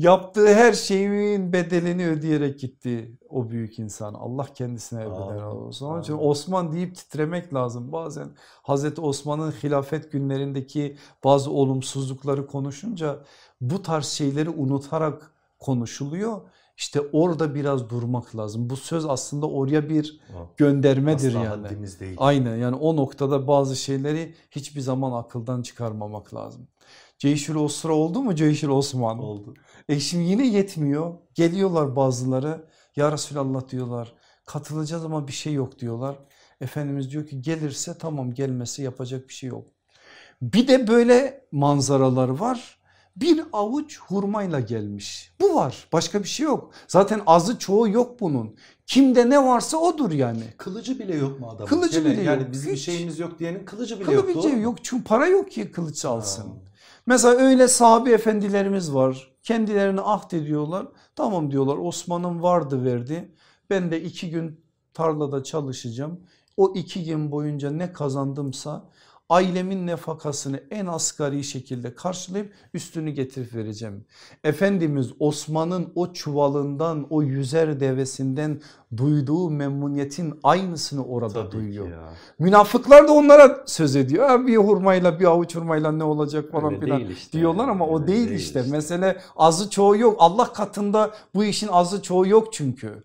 yaptığı her şeyin bedelini ödeyerek gitti o büyük insan. Allah kendisine ebeden olsun. Onun için Osman deyip titremek lazım. Bazen Hazreti Osman'ın hilafet günlerindeki bazı olumsuzlukları konuşunca bu tarz şeyleri unutarak konuşuluyor. İşte orada biraz durmak lazım. Bu söz aslında oraya bir göndermedir Asla yani. Değil. Aynen yani o noktada bazı şeyleri hiçbir zaman akıldan çıkarmamak lazım. Ceyşül Osra oldu mu Ceyşül Osman? Oldu. E şimdi yine yetmiyor. Geliyorlar bazıları ya Resulallah diyorlar katılacağız ama bir şey yok diyorlar. Efendimiz diyor ki gelirse tamam gelmesi yapacak bir şey yok. Bir de böyle manzaralar var bir avuç hurmayla gelmiş. Bu var başka bir şey yok. Zaten azı çoğu yok bunun. Kimde ne varsa odur yani. Kılıcı bile yok mu adamın? Kılıcı bile yani yok. bizim Hiç. bir şeyimiz yok diyenin kılıcı bile yok. Kılıcı yok çünkü para yok ki kılıç alsın. Ha. Mesela öyle sahabe efendilerimiz var. Kendilerini ahd ediyorlar. Tamam diyorlar Osman'ın vardı verdi. Ben de iki gün tarlada çalışacağım. O iki gün boyunca ne kazandımsa ailemin nefakasını en asgari şekilde karşılayıp üstünü getirip vereceğim. Efendimiz Osman'ın o çuvalından o yüzer devesinden duyduğu memnuniyetin aynısını orada Tabii duyuyor. Münafıklar da onlara söz ediyor. Bir hurmayla bir avuç hurmayla ne olacak falan Öyle filan işte diyorlar ama Öyle o değil, değil işte. işte. Mesele azı çoğu yok. Allah katında bu işin azı çoğu yok çünkü.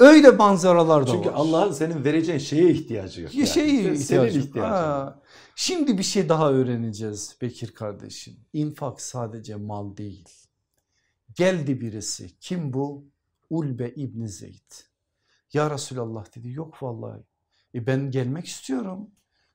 Öyle manzaralar da Çünkü var. Çünkü Allah'ın senin vereceğin şeye ihtiyacı yok. Yani. Şeye ihtiyacı, yok. Şimdi bir şey daha öğreneceğiz Bekir kardeşim. İnfak sadece mal değil. Geldi birisi. Kim bu? Ulbe İbni Zeyd. Ya Resulallah dedi. Yok vallahi. E ben gelmek istiyorum.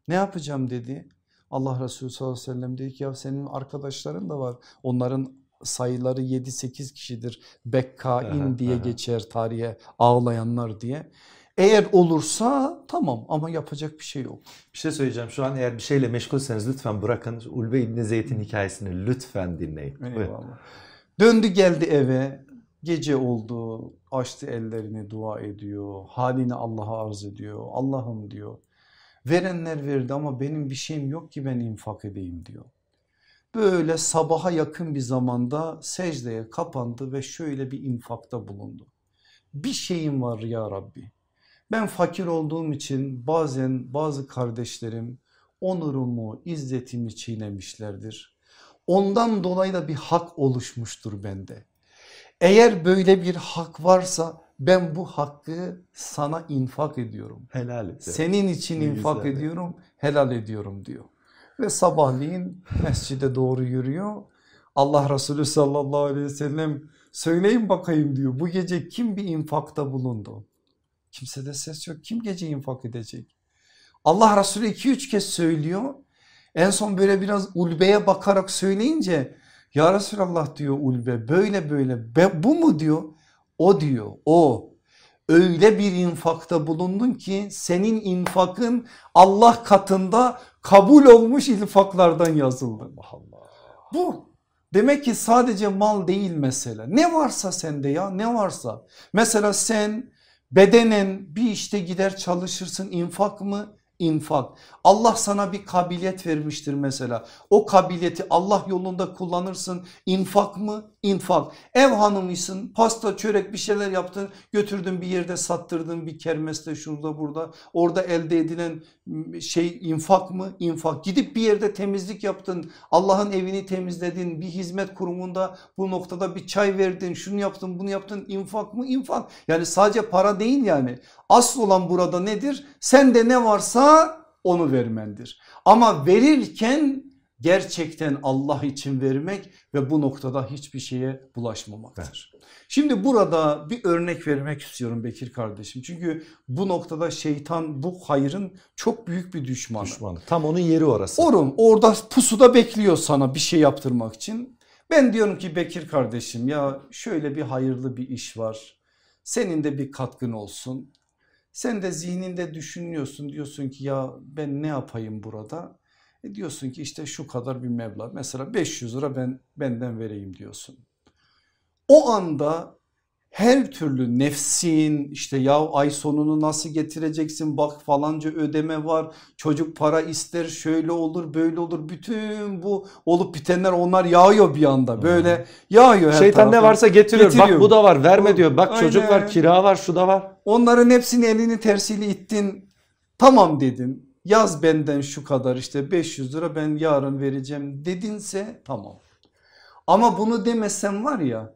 Ne yapacağım dedi. Allah Resulü sallallahu aleyhi ve sellem dedi ki ya senin arkadaşların da var. Onların sayıları 7-8 kişidir. Bekkain diye geçer tarihe ağlayanlar diye. Eğer olursa tamam ama yapacak bir şey yok. Bir şey söyleyeceğim şu an eğer bir şeyle meşgulseniz lütfen bırakın Ulve İbni Zeyd'in hikayesini lütfen dinleyin. Eyvallah. Döndü geldi eve gece oldu açtı ellerini dua ediyor halini Allah'a arz ediyor Allah'ım diyor verenler verdi ama benim bir şeyim yok ki ben infak edeyim diyor. Böyle sabaha yakın bir zamanda secdeye kapandı ve şöyle bir infakta bulundu. Bir şeyim var ya Rabbi ben fakir olduğum için bazen bazı kardeşlerim onurumu, izzetimi çiğnemişlerdir. Ondan dolayı da bir hak oluşmuştur bende. Eğer böyle bir hak varsa ben bu hakkı sana infak ediyorum. Helal et. Senin için ne infak güzel. ediyorum, helal ediyorum diyor. Ve sabahleyin mescide doğru yürüyor. Allah Resulü sallallahu aleyhi ve sellem söyleyin bakayım diyor. Bu gece kim bir infakta bulundu? Kimsede ses yok. Kim gece infak edecek? Allah Resulü 2-3 kez söylüyor. En son böyle biraz ulbeye bakarak söyleyince ya Resulallah diyor ulbe böyle böyle bu mu diyor. O diyor o öyle bir infakta bulundun ki senin infakın Allah katında kabul olmuş infaklardan yazıldı. Allah. Bu demek ki sadece mal değil mesele. Ne varsa sende ya ne varsa. Mesela sen bedenen bir işte gider çalışırsın infak mı? infak. Allah sana bir kabiliyet vermiştir mesela. O kabiliyeti Allah yolunda kullanırsın. İnfak mı? İnfak. Ev hanımısın pasta çörek bir şeyler yaptın götürdün bir yerde sattırdın bir kermeste şurada burada. Orada elde edilen şey infak mı? İnfak. Gidip bir yerde temizlik yaptın. Allah'ın evini temizledin. Bir hizmet kurumunda bu noktada bir çay verdin. Şunu yaptın bunu yaptın. İnfak mı? İnfak. Yani sadece para değil yani. Asıl olan burada nedir? Sende ne varsa onu vermendir. Ama verirken gerçekten Allah için vermek ve bu noktada hiçbir şeye bulaşmamaktır. Evet. Şimdi burada bir örnek vermek istiyorum Bekir kardeşim. Çünkü bu noktada şeytan bu hayrın çok büyük bir düşmanı. düşmanı. Tam onun yeri orası. Orum orada pusuda bekliyor sana bir şey yaptırmak için. Ben diyorum ki Bekir kardeşim ya şöyle bir hayırlı bir iş var. Senin de bir katkın olsun. Sen de zihninde düşünüyorsun diyorsun ki ya ben ne yapayım burada? E diyorsun ki işte şu kadar bir meblağ mesela 500 lira ben benden vereyim diyorsun. O anda her türlü nefsin işte ya ay sonunu nasıl getireceksin bak falanca ödeme var çocuk para ister şöyle olur böyle olur bütün bu olup bitenler onlar yağıyor bir anda böyle yağıyor. Her Şeytan ne varsa getiriyor. getiriyor bak bu da var verme diyor bak Aynen. çocuk var kira var şu da var. Onların hepsini elini tersiyle ittin tamam dedin yaz benden şu kadar işte 500 lira ben yarın vereceğim dedinse tamam. Ama bunu demesen var ya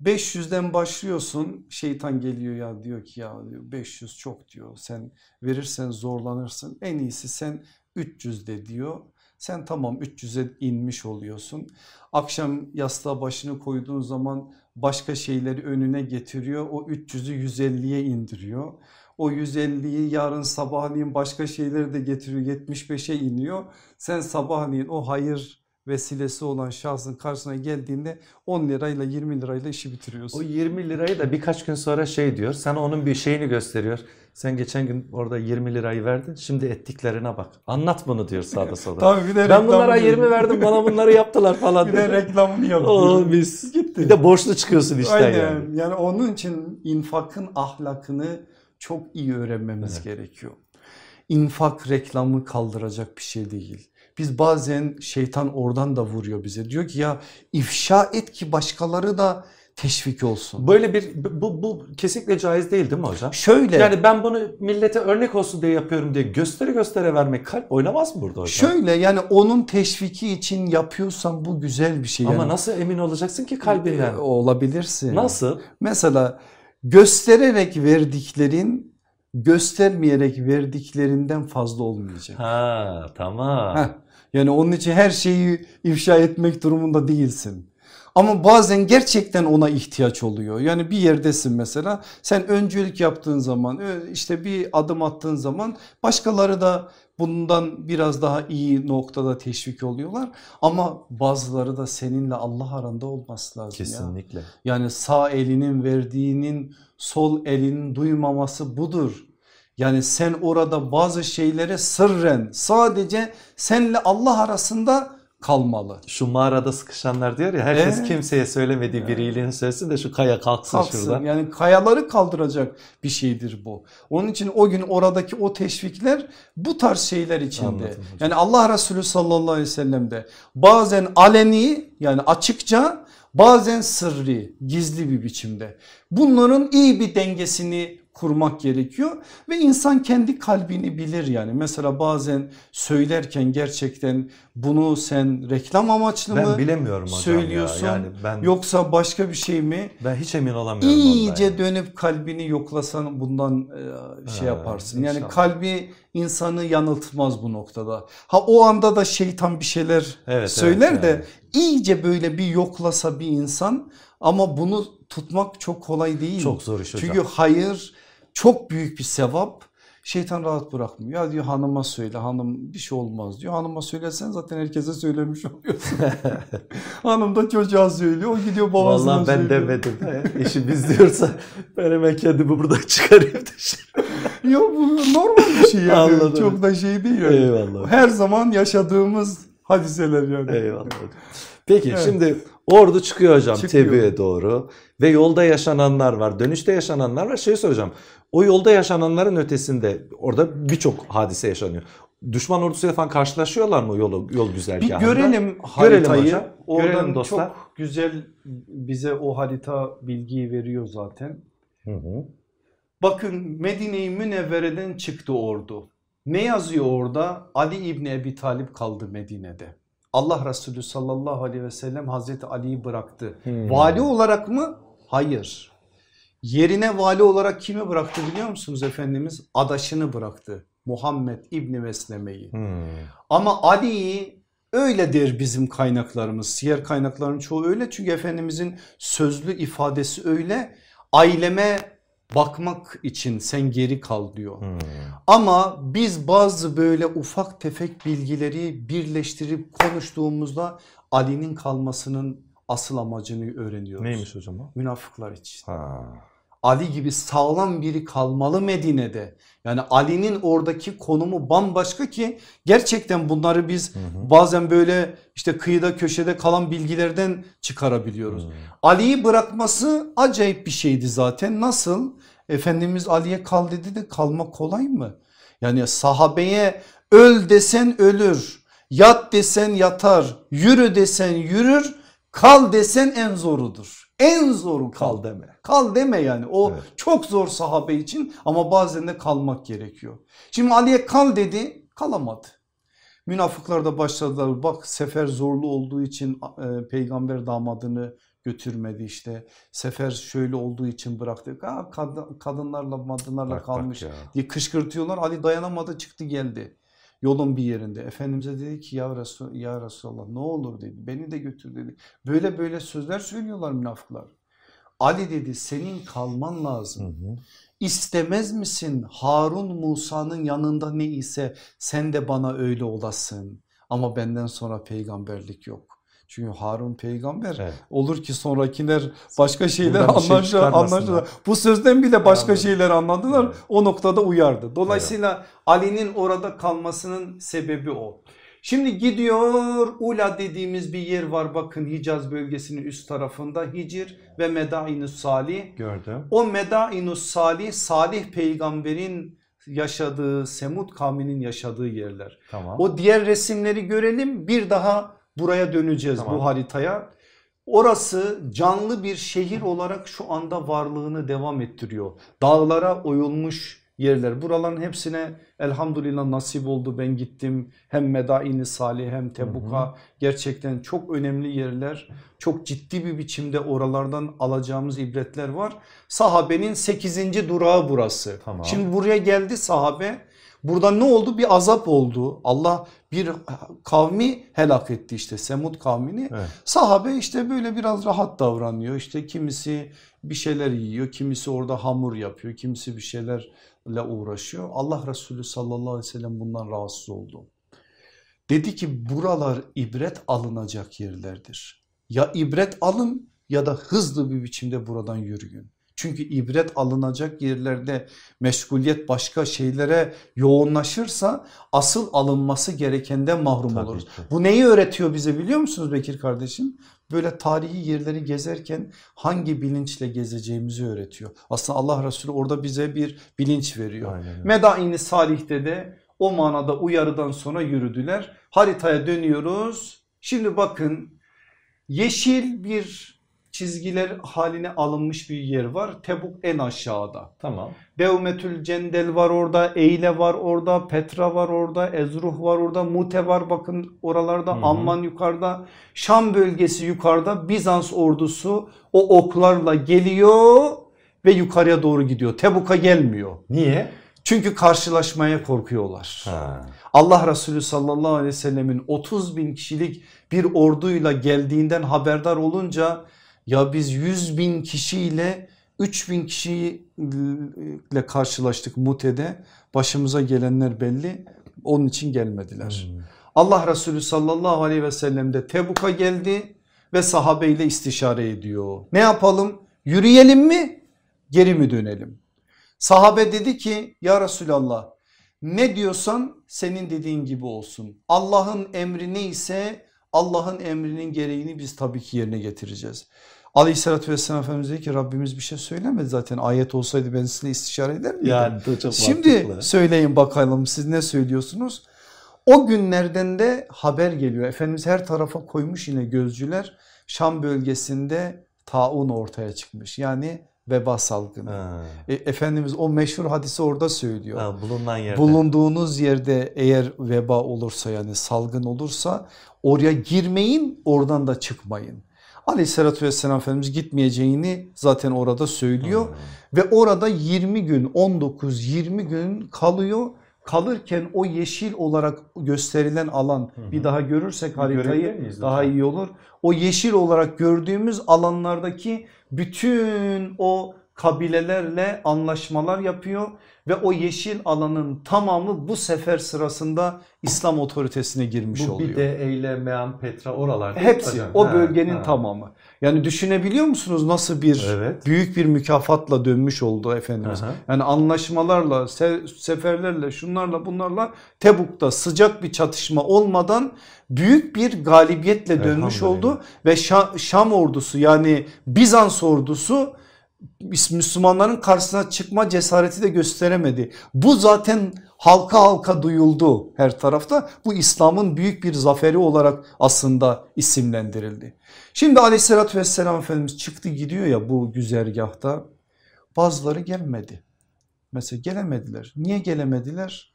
500'den başlıyorsun şeytan geliyor ya diyor ki ya diyor 500 çok diyor sen verirsen zorlanırsın en iyisi sen 300 de diyor. Sen tamam 300'e inmiş oluyorsun. Akşam yastığa başını koyduğun zaman başka şeyleri önüne getiriyor. O 300'ü 150'ye indiriyor. O 150'yi yarın sabahleyin başka şeyleri de getiriyor 75'e iniyor. Sen sabahleyin o hayır vesilesi olan şahsın karşısına geldiğinde 10 lirayla 20 lirayla işi bitiriyorsun. O 20 lirayı da birkaç gün sonra şey diyor sana onun bir şeyini gösteriyor. Sen geçen gün orada 20 lirayı verdin şimdi ettiklerine bak. Anlat bunu diyor sağda *laughs* solda. Tabii bir de ben bunlara 20 verdim bana bunları yaptılar falan. *laughs* bir de reklamını yapıyor. Oo biz. Gitti. Bir de borçlu çıkıyorsun işte Aynen. yani. Yani onun için infakın ahlakını çok iyi öğrenmemiz evet. gerekiyor. İnfak reklamı kaldıracak bir şey değil. Biz bazen şeytan oradan da vuruyor bize. Diyor ki ya ifşa et ki başkaları da teşvik olsun. Böyle bir bu, bu kesinlikle caiz değil değil mi hocam? Şöyle. Yani ben bunu millete örnek olsun diye yapıyorum diye göstere göstere vermek kalp oynamaz mı burada hocam? Şöyle yani onun teşviki için yapıyorsan bu güzel bir şey. Ama yani. nasıl emin olacaksın ki kalbinden? Olabilirsin. Nasıl? Mesela göstererek verdiklerin göstermeyerek verdiklerinden fazla olmayacak. Ha tamam. Heh. Yani onun için her şeyi ifşa etmek durumunda değilsin. Ama bazen gerçekten ona ihtiyaç oluyor. Yani bir yerdesin mesela sen öncülük yaptığın zaman işte bir adım attığın zaman başkaları da bundan biraz daha iyi noktada teşvik oluyorlar. Ama bazıları da seninle Allah aranda olması lazım. Kesinlikle. Ya. Yani sağ elinin verdiğinin sol elinin duymaması budur. Yani sen orada bazı şeylere sırren sadece senle Allah arasında kalmalı. Şu mağarada sıkışanlar diyor ya herkes ee, kimseye söylemediği bir iyiliğini söylesin de şu kaya kalksın, kalksın şuradan. Yani kayaları kaldıracak bir şeydir bu. Onun için o gün oradaki o teşvikler bu tarz şeyler içinde. Yani Allah Resulü sallallahu aleyhi ve sellem de bazen aleni yani açıkça bazen sırrı gizli bir biçimde bunların iyi bir dengesini kurmak gerekiyor ve insan kendi kalbini bilir yani mesela bazen söylerken gerçekten bunu sen reklam amaçlı ben mı bilemiyorum hocam söylüyorsun ya. yani ben, yoksa başka bir şey mi? Ben hiç emin olamıyorum. İyice yani. dönüp kalbini yoklasan bundan e, şey ha, yaparsın yani kalbi insanı yanıltmaz bu noktada. Ha o anda da şeytan bir şeyler evet, söyler evet, de yani. iyice böyle bir yoklasa bir insan ama bunu tutmak çok kolay değil. Çok zor iş hocam. Çünkü hayır çok büyük bir sevap Şeytan rahat bırakmıyor. Ya diyor hanıma söyle hanım bir şey olmaz diyor. Hanıma söylesen zaten herkese söylemiş oluyorsun. *laughs* hanım da çocuğa söylüyor. O gidiyor babasına Vallahi ben söylüyor. demedim. İşi biz diyorsa ben hemen kendimi burada çıkarayım dışarı. *laughs* Yok bu normal bir şey yani. Anladım. Çok da şey değil yani. Eyvallah. Her zaman yaşadığımız hadiseler yani. Eyvallah. Peki Evet. şimdi ordu çıkıyor hocam Çıkıyor. Tebriğe doğru ve yolda yaşananlar var, dönüşte yaşananlar var. Şey soracağım. O yolda yaşananların ötesinde orada birçok hadise yaşanıyor. Düşman ordusuyla falan karşılaşıyorlar mı yol, yol Bir güzergahında? görelim haritayı. hocam, Oradan görelim dostlar. çok güzel bize o harita bilgiyi veriyor zaten. Hı hı. Bakın Medine-i Münevvere'den çıktı ordu. Ne yazıyor orada? Ali İbni Ebi Talip kaldı Medine'de. Allah Resulü sallallahu aleyhi ve sellem Hazreti Ali'yi bıraktı. Hmm. Vali olarak mı? Hayır. Yerine vali olarak kimi bıraktı biliyor musunuz Efendimiz? Adaşını bıraktı. Muhammed İbni Mesleme'yi. Hmm. Ama Ali'yi öyle der bizim kaynaklarımız. Siyer kaynaklarının çoğu öyle. Çünkü Efendimizin sözlü ifadesi öyle. Aileme bakmak için sen geri kal diyor. Hmm. Ama biz bazı böyle ufak tefek bilgileri birleştirip konuştuğumuzda Ali'nin kalmasının asıl amacını öğreniyoruz. Neymiş hocam o? Münafıklar için. Ha. Ali gibi sağlam biri kalmalı Medine'de. Yani Ali'nin oradaki konumu bambaşka ki gerçekten bunları biz Hı hı. bazen böyle işte kıyıda köşede kalan bilgilerden çıkarabiliyoruz. Ali'yi bırakması acayip bir şeydi zaten. Nasıl? Efendimiz Ali'ye kal dedi de kalmak kolay mı? Yani sahabeye öl desen ölür, yat desen yatar, yürü desen yürür, kal desen en zorudur. En zoru kal. Deme. Kal deme yani o Evet. çok zor sahabe için ama bazen de kalmak gerekiyor. Şimdi Ali'ye kal dedi kalamadı. Münafıklar da başladılar bak sefer zorlu olduğu için e, peygamber damadını götürmedi işte. Sefer şöyle olduğu için bıraktık. Ha, kadın, kadınlarla madınlarla Bak, bak kalmış ya. diye kışkırtıyorlar. Ali dayanamadı çıktı geldi. Yolun bir yerinde. Efendimiz'e dedi ki ya, Resul, ya Resulallah ne olur dedi. Beni de götür dedi. Böyle böyle sözler söylüyorlar münafıklar. Ali dedi senin kalman Hı lazım. hı. İstemez misin Harun Musa'nın yanında ne ise sen de bana öyle olasın. Ama benden sonra peygamberlik yok. Çünkü Harun peygamber Evet. olur ki sonrakiler başka şeyler bir şey. Bu sözden bile başka Anladım. şeyler anladılar. Evet. O noktada uyardı. Dolayısıyla Ali'nin orada kalmasının sebebi o. Şimdi gidiyor Ula dediğimiz bir yer var bakın Hicaz bölgesinin üst tarafında Hicr ve Medainus Salih. Gördüm. O Medainus Salih Salih peygamberin yaşadığı Semud kavminin yaşadığı yerler. Tamam. O diğer resimleri görelim bir daha buraya döneceğiz Tamam. bu haritaya. Orası canlı bir şehir olarak şu anda varlığını devam ettiriyor. Dağlara oyulmuş yerler. Buraların hepsine elhamdülillah nasip oldu. Ben gittim hem Medaini Salih hem Tebuk'a gerçekten çok önemli yerler. Çok ciddi bir biçimde oralardan alacağımız ibretler var. Sahabenin 8. durağı burası. Tamam. Şimdi buraya geldi sahabe. Burada ne oldu? Bir azap oldu. Allah bir kavmi helak etti işte Semud kavmini. Evet. Sahabe işte böyle biraz rahat davranıyor. İşte kimisi bir şeyler yiyor, kimisi orada hamur yapıyor, kimisi bir şeylerle uğraşıyor. Allah Resulü sallallahu aleyhi ve sellem bundan rahatsız oldu. Dedi ki buralar ibret alınacak yerlerdir. Ya ibret alın ya da hızlı bir biçimde buradan yürüyün. Çünkü ibret alınacak yerlerde meşguliyet başka şeylere yoğunlaşırsa asıl alınması gerekenden mahrum Tabii oluruz. ki. Bu neyi öğretiyor bize biliyor musunuz Bekir kardeşim? Böyle tarihi yerleri gezerken hangi bilinçle gezeceğimizi öğretiyor. Aslında Allah Resulü orada bize bir bilinç veriyor. Aynen. Medaini Salih'te de o manada uyarıdan sonra yürüdüler. Haritaya dönüyoruz. Şimdi bakın yeşil bir çizgiler haline alınmış bir yer var. Tebuk en aşağıda. Tamam. Devmetül Cendel var orada, Eyle var orada, Petra var orada, Ezruh var orada, Mute var bakın oralarda, Hı hı. Amman yukarıda, Şam bölgesi yukarıda, Bizans ordusu o oklarla geliyor ve yukarıya doğru gidiyor. Tebuk'a gelmiyor. Niye? Çünkü karşılaşmaya korkuyorlar. Ha. Allah Resulü sallallahu aleyhi ve sellemin 30 bin kişilik bir orduyla geldiğinden haberdar olunca ya biz 100 bin kişiyle 3000 kişiyle karşılaştık Mute'de. Başımıza gelenler belli. Onun için gelmediler. Hmm. Allah Resulü sallallahu aleyhi ve sellem de Tebuk'a geldi ve sahabeyle istişare ediyor. Ne yapalım? Yürüyelim mi? Geri mi dönelim? Sahabe dedi ki ya Resulallah ne diyorsan senin dediğin gibi olsun. Allah'ın emri neyse Allah'ın emrinin gereğini biz tabii ki yerine getireceğiz. Aleyhissalatü vesselam Efendimiz dedi ki Rabbimiz bir şey söylemedi zaten ayet olsaydı ben sizinle istişare eder miydim? Yani, çok Şimdi mantıklı. söyleyin bakalım siz ne söylüyorsunuz? O günlerden de haber geliyor Efendimiz her tarafa koymuş yine gözcüler Şam bölgesinde taun ortaya çıkmış yani veba salgını. E, Efendimiz o meşhur hadisi orada söylüyor. Ha, bulunan yerde. Bulunduğunuz yerde eğer veba olursa yani salgın olursa oraya girmeyin oradan da çıkmayın. Aleyhissalatü vesselam Efendimiz gitmeyeceğini zaten orada söylüyor. Hmm. Ve orada 20 gün 19-20 gün kalıyor. Kalırken o yeşil olarak gösterilen alan hmm. bir daha görürsek haritayı daha iyi olur. O yeşil olarak gördüğümüz alanlardaki bütün o kabilelerle anlaşmalar yapıyor ve o yeşil alanın tamamı bu sefer sırasında İslam otoritesine girmiş bu oluyor. Bu Bide, Eyle, Petra oralar Hepsi o bölgenin ha. tamamı. Yani düşünebiliyor musunuz nasıl bir evet. büyük bir mükafatla dönmüş oldu Efendimiz. Aha. Yani anlaşmalarla, se seferlerle, şunlarla bunlarla Tebuk'ta sıcak bir çatışma olmadan büyük bir galibiyetle dönmüş oldu. Ve Şam ordusu yani Bizans ordusu Müslümanların karşısına çıkma cesareti de gösteremedi. Bu zaten halka halka duyuldu her tarafta. Bu İslam'ın büyük bir zaferi olarak aslında isimlendirildi. Şimdi aleyhissalatü vesselam Efendimiz çıktı gidiyor ya bu güzergahta bazıları gelmedi. Mesela gelemediler. Niye gelemediler?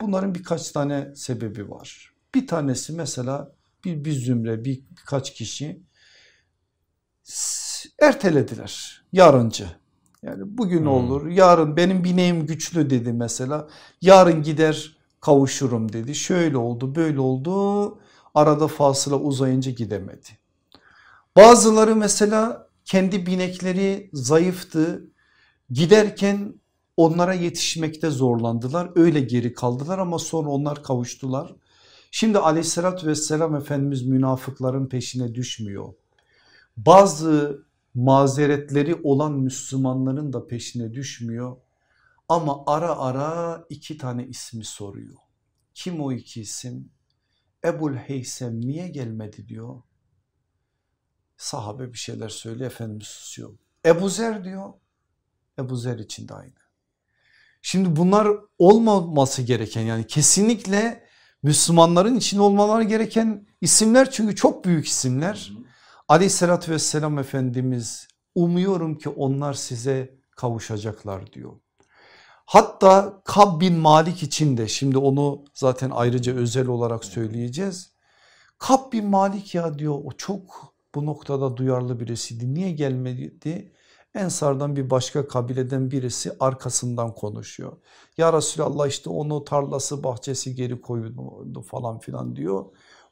Bunların birkaç tane sebebi var. Bir tanesi mesela bir, bir zümre bir, birkaç kişi ertelediler yarıncı. Yani bugün hmm. olur yarın benim bineğim güçlü dedi mesela yarın gider kavuşurum dedi şöyle oldu böyle oldu arada fasıla uzayınca gidemedi. Bazıları mesela kendi binekleri zayıftı giderken onlara yetişmekte zorlandılar öyle geri kaldılar ama sonra onlar kavuştular. Şimdi aleyhissalatü vesselam Efendimiz münafıkların peşine düşmüyor. Bazı mazeretleri olan Müslümanların da peşine düşmüyor. Ama ara ara iki tane ismi soruyor. Kim o iki isim? Ebul Heysem niye gelmedi diyor. Sahabe bir şeyler söylüyor Efendimiz susuyor. Ebu Zer diyor. Ebu Zer için de aynı. Şimdi bunlar olmaması gereken yani kesinlikle Müslümanların için olmaları gereken isimler çünkü çok büyük isimler. Aleyhissalatü vesselam Efendimiz umuyorum ki onlar size kavuşacaklar diyor. Hatta Kab bin Malik için de şimdi onu zaten ayrıca özel olarak söyleyeceğiz. Kab bin Malik ya diyor o çok bu noktada duyarlı birisiydi. Niye gelmedi? Ensardan bir başka kabileden birisi arkasından konuşuyor. Ya Resulallah işte onu tarlası bahçesi geri koydu falan filan diyor.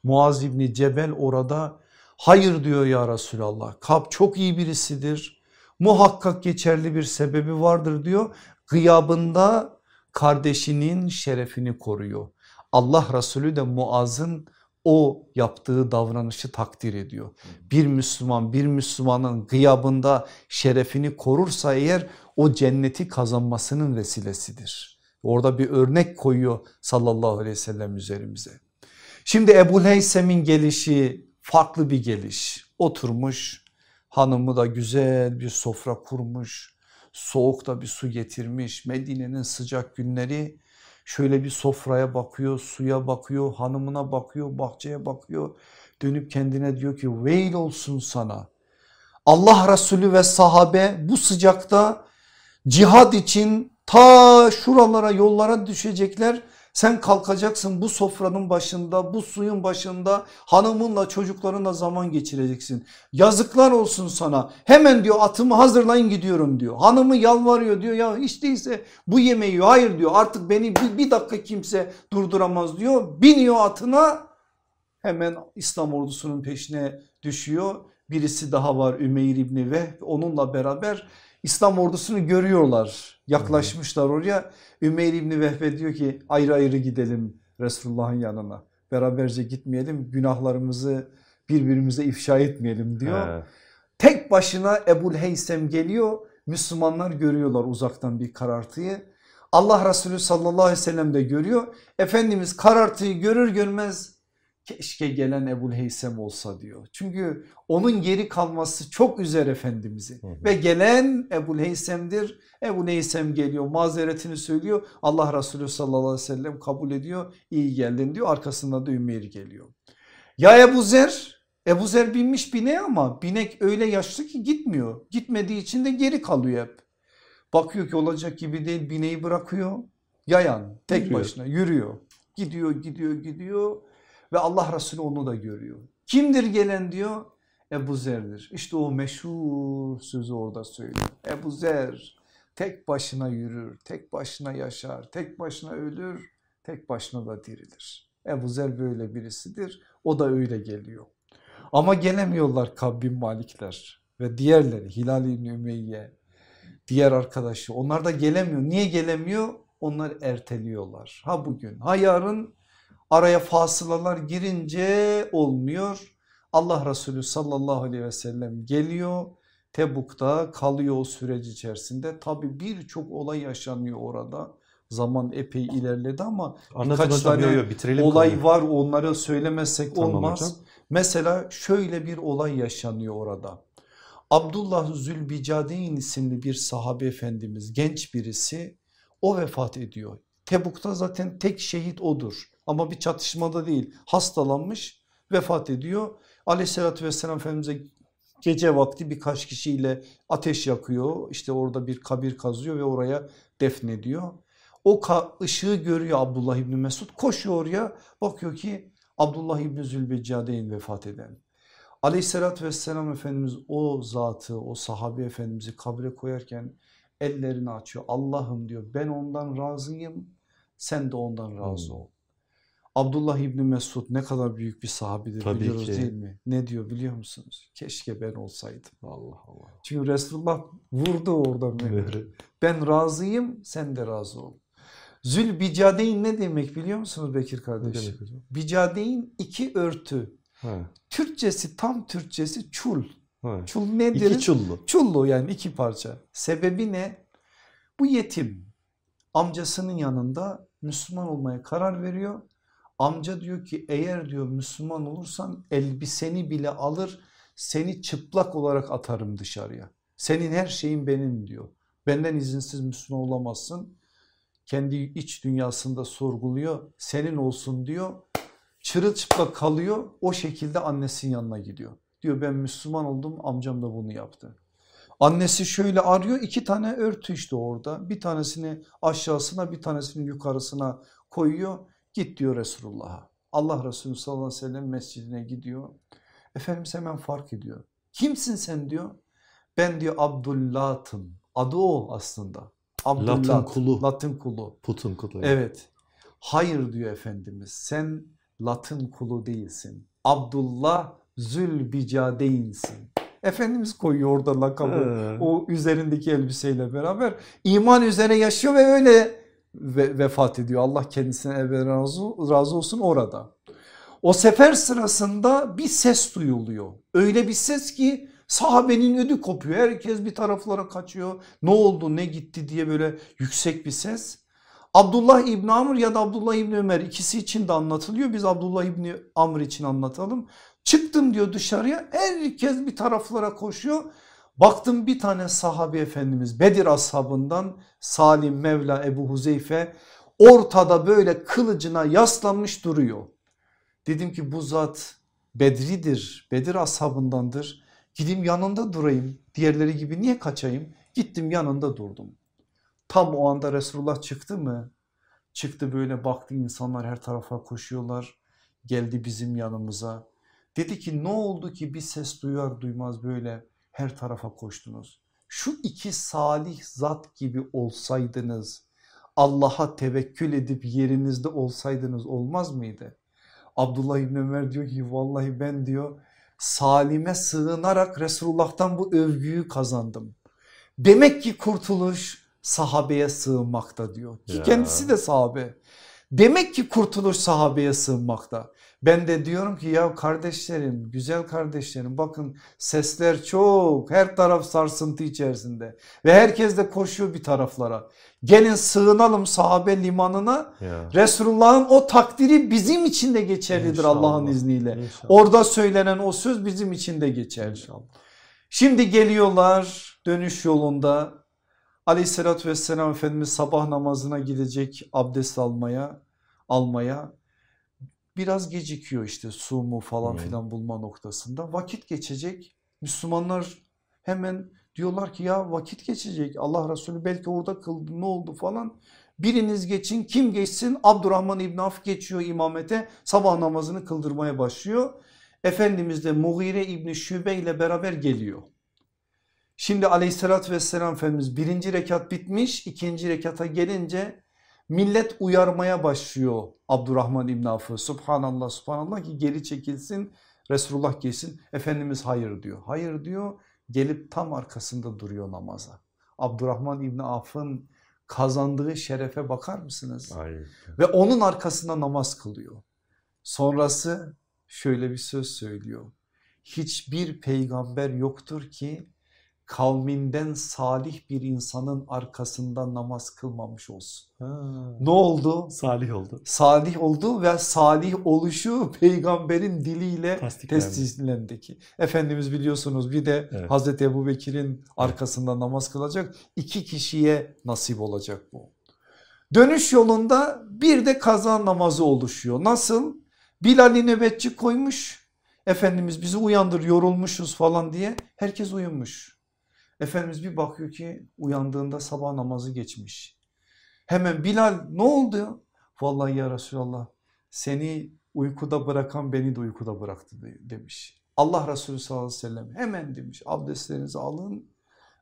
Muaz İbni Cebel orada Hayır diyor ya Resulallah Kap çok iyi birisidir. Muhakkak geçerli bir sebebi vardır diyor. Gıyabında kardeşinin şerefini koruyor. Allah Resulü de Muaz'ın o yaptığı davranışı takdir ediyor. Bir Müslüman bir Müslümanın gıyabında şerefini korursa eğer o cenneti kazanmasının vesilesidir. Orada bir örnek koyuyor sallallahu aleyhi ve sellem üzerimize. Şimdi Ebu Heysem'in gelişi farklı bir geliş. Oturmuş hanımı da güzel bir sofra kurmuş. Soğuk da bir su getirmiş. Medine'nin sıcak günleri şöyle bir sofraya bakıyor, suya bakıyor, hanımına bakıyor, bahçeye bakıyor. Dönüp kendine diyor ki veil olsun sana. Allah Resulü ve sahabe bu sıcakta cihad için ta şuralara yollara düşecekler sen kalkacaksın bu sofranın başında bu suyun başında hanımınla çocuklarınla zaman geçireceksin. Yazıklar olsun sana hemen diyor atımı hazırlayın gidiyorum diyor. Hanımı yalvarıyor diyor ya hiç değilse bu yemeği hayır diyor artık beni bir, bir dakika kimse durduramaz diyor. Biniyor atına hemen İslam ordusunun peşine düşüyor. Birisi daha var Ümeyr İbni Vehb onunla beraber İslam ordusunu görüyorlar yaklaşmışlar oraya. Ümeyr İbni Vehbe diyor ki ayrı ayrı gidelim Resulullah'ın yanına beraberce gitmeyelim günahlarımızı birbirimize ifşa etmeyelim diyor. He. Tek başına Ebul Heysem geliyor Müslümanlar görüyorlar uzaktan bir karartıyı. Allah Resulü sallallahu aleyhi ve sellem de görüyor. Efendimiz karartıyı görür görmez keşke gelen Ebul Heysem olsa diyor. Çünkü onun geri kalması çok üzer Efendimiz'i ve gelen Ebul Heysem'dir. Ebul Heysem geliyor mazeretini söylüyor. Allah Resulü sallallahu aleyhi ve sellem kabul ediyor. İyi geldin diyor arkasında da Ümeyr geliyor. Ya Ebu Zer Ebu Zer binmiş bineğe ama binek öyle yaşlı ki gitmiyor. Gitmediği için de geri kalıyor hep. Bakıyor ki olacak gibi değil bineği bırakıyor. Yayan tek yürüyor. başına yürüyor. Gidiyor gidiyor gidiyor ve Allah Resulü onu da görüyor. Kimdir gelen diyor? Ebu Zer'dir. İşte o meşhur sözü orada söylüyor. Ebu Zer tek başına yürür, tek başına yaşar, tek başına ölür, tek başına da dirilir. Ebu Zer böyle birisidir. O da öyle geliyor. Ama gelemiyorlar Kabbin Malikler ve diğerleri Hilal İbni Ümeyye, diğer arkadaşı onlar da gelemiyor. Niye gelemiyor? Onlar erteliyorlar. Ha bugün ha yarın araya fasılalar girince olmuyor. Allah Resulü sallallahu aleyhi ve sellem geliyor. Tebuk'ta kalıyor o süreç içerisinde. Tabi birçok olay yaşanıyor orada. Zaman epey ilerledi ama birkaç tane yo, yo, olay konuyu. var onları söylemezsek tamam olmaz. Hocam. Mesela şöyle bir olay yaşanıyor orada. Abdullah Zülbicadeyn isimli bir sahabe efendimiz genç birisi o vefat ediyor. Tebuk'ta zaten tek şehit odur ama bir çatışmada değil hastalanmış vefat ediyor. Aleyhissalatü vesselam Efendimiz'e gece vakti birkaç kişiyle ateş yakıyor işte orada bir kabir kazıyor ve oraya defnediyor. O ışığı görüyor Abdullah İbni Mesud koşuyor oraya bakıyor ki Abdullah İbni Zülbeccadeyn vefat eden. Aleyhissalatü vesselam Efendimiz o zatı o sahabe efendimizi kabre koyarken ellerini açıyor. Allah'ım diyor ben ondan razıyım sen de ondan razı ol. Abdullah İbni Mesud ne kadar büyük bir sahabidir Tabii biliyoruz ki. değil mi? Ne diyor biliyor musunuz? Keşke ben olsaydım. Allah Allah. Çünkü Resulullah vurdu orada mührü. Ben razıyım sen de razı ol. Zülbicadeyn ne demek biliyor musunuz Bekir? Ne hocam? Bicadeyn iki örtü. He. Türkçesi tam Türkçesi çul. He. Çul nedir? İki çullu. Çullu yani iki parça. Sebebi ne? Bu yetim amcasının yanında Müslüman olmaya karar veriyor. Amca diyor ki eğer diyor Müslüman olursan elbiseni bile alır seni çıplak olarak atarım dışarıya. Senin her şeyin benim diyor. Benden izinsiz Müslüman olamazsın. Kendi iç dünyasında sorguluyor. Senin olsun diyor. Çırılçıplak kalıyor. O şekilde annesinin yanına gidiyor. Diyor ben Müslüman oldum amcam da bunu yaptı. Annesi şöyle arıyor iki tane örtü işte orada. Bir tanesini aşağısına bir tanesini yukarısına koyuyor. Git diyor Resulullah'a. Allah Resulü sallallahu aleyhi ve sellem mescidine gidiyor. Efendimiz hemen fark ediyor. Kimsin sen diyor. Ben diyor Abdullat'ım. Adı o aslında. Abdullat. Latın kulu. Latın kulu. Putun kulu. Evet. Hayır diyor Efendimiz. Sen Latın kulu değilsin. Abdullah Zülbicadeyn'sin. Efendimiz koyuyor orada lakabı ee. o üzerindeki elbiseyle beraber iman üzere yaşıyor ve öyle ve, vefat ediyor. Allah kendisine evvel razı, razı olsun orada. O sefer sırasında bir ses duyuluyor. Öyle bir ses ki sahabenin ödü kopuyor. Herkes bir taraflara kaçıyor. Ne oldu ne gitti diye böyle yüksek bir ses. Abdullah İbni Amr ya da Abdullah İbni Ömer ikisi için de anlatılıyor. Biz Abdullah İbni Amr için anlatalım. Çıktım diyor dışarıya herkes bir taraflara koşuyor. Baktım bir tane sahabe efendimiz Bedir ashabından Salim Mevla Ebu Huzeyfe ortada böyle kılıcına yaslanmış duruyor. Dedim ki bu zat Bedridir, Bedir ashabındandır. Gideyim yanında durayım diğerleri gibi niye kaçayım? Gittim yanında durdum. Tam o anda Resulullah çıktı mı? Çıktı böyle baktı insanlar her tarafa koşuyorlar. Geldi bizim yanımıza. Dedi ki ne oldu ki bir ses duyar duymaz böyle her tarafa koştunuz. Şu iki salih zat gibi olsaydınız Allah'a tevekkül edip yerinizde olsaydınız olmaz mıydı? Abdullah İbni Ömer diyor ki vallahi ben diyor salime sığınarak Resulullah'tan bu övgüyü kazandım. Demek ki kurtuluş sahabeye sığınmakta diyor. Ki Ya. kendisi de sahabe. Demek ki kurtuluş sahabeye sığınmakta. Ben de diyorum ki ya kardeşlerim, güzel kardeşlerim bakın sesler çok her taraf sarsıntı içerisinde ve herkes de koşuyor bir taraflara. Gelin sığınalım sahabe limanına Ya. Resulullah'ın o takdiri bizim için de geçerlidir. Allah'ın izniyle. İnşallah. Orada söylenen o söz bizim için de geçerli. İnşallah. Şimdi geliyorlar dönüş yolunda aleyhissalatü vesselam Efendimiz sabah namazına gidecek abdest almaya almaya biraz gecikiyor işte su mu falan Hı. filan bulma noktasında. Vakit geçecek. Müslümanlar hemen diyorlar ki ya vakit geçecek. Allah Resulü belki orada kıldı ne oldu falan. Biriniz geçin. Kim geçsin? Abdurrahman İbn Af geçiyor imamete. Sabah namazını kıldırmaya başlıyor. Efendimiz de Mughire İbni Şube ile beraber geliyor. Şimdi aleyhissalatü vesselam Efendimiz birinci rekat bitmiş. İkinci rekata gelince millet uyarmaya başlıyor Abdurrahman İbn Af'ı subhanallah subhanallah ki geri çekilsin Resulullah gelsin Efendimiz hayır diyor. Hayır diyor gelip tam arkasında duruyor namaza. Abdurrahman İbn Af'ın kazandığı şerefe bakar mısınız? Ay. Ve onun arkasında namaz kılıyor. Sonrası şöyle bir söz söylüyor. Hiçbir peygamber yoktur ki kavminden salih bir insanın arkasında namaz kılmamış olsun. Ha. Ne oldu? Salih oldu. Salih oldu ve salih oluşu peygamberin diliyle tescillendi ki. Efendimiz biliyorsunuz bir de Evet. Hazreti Ebu Bekir'in arkasında namaz kılacak. iki kişiye nasip olacak bu. Dönüş yolunda bir de kaza namazı oluşuyor. Nasıl? Bilal'i nöbetçi koymuş. Efendimiz bizi uyandır yorulmuşuz falan diye herkes uyumuş. Efendimiz bir bakıyor ki uyandığında sabah namazı geçmiş. Hemen Bilal ne oldu? Vallahi ya Resulallah seni uykuda bırakan beni de uykuda bıraktı de- demiş. Allah Resulü sallallahu aleyhi ve sellem hemen demiş abdestlerinizi alın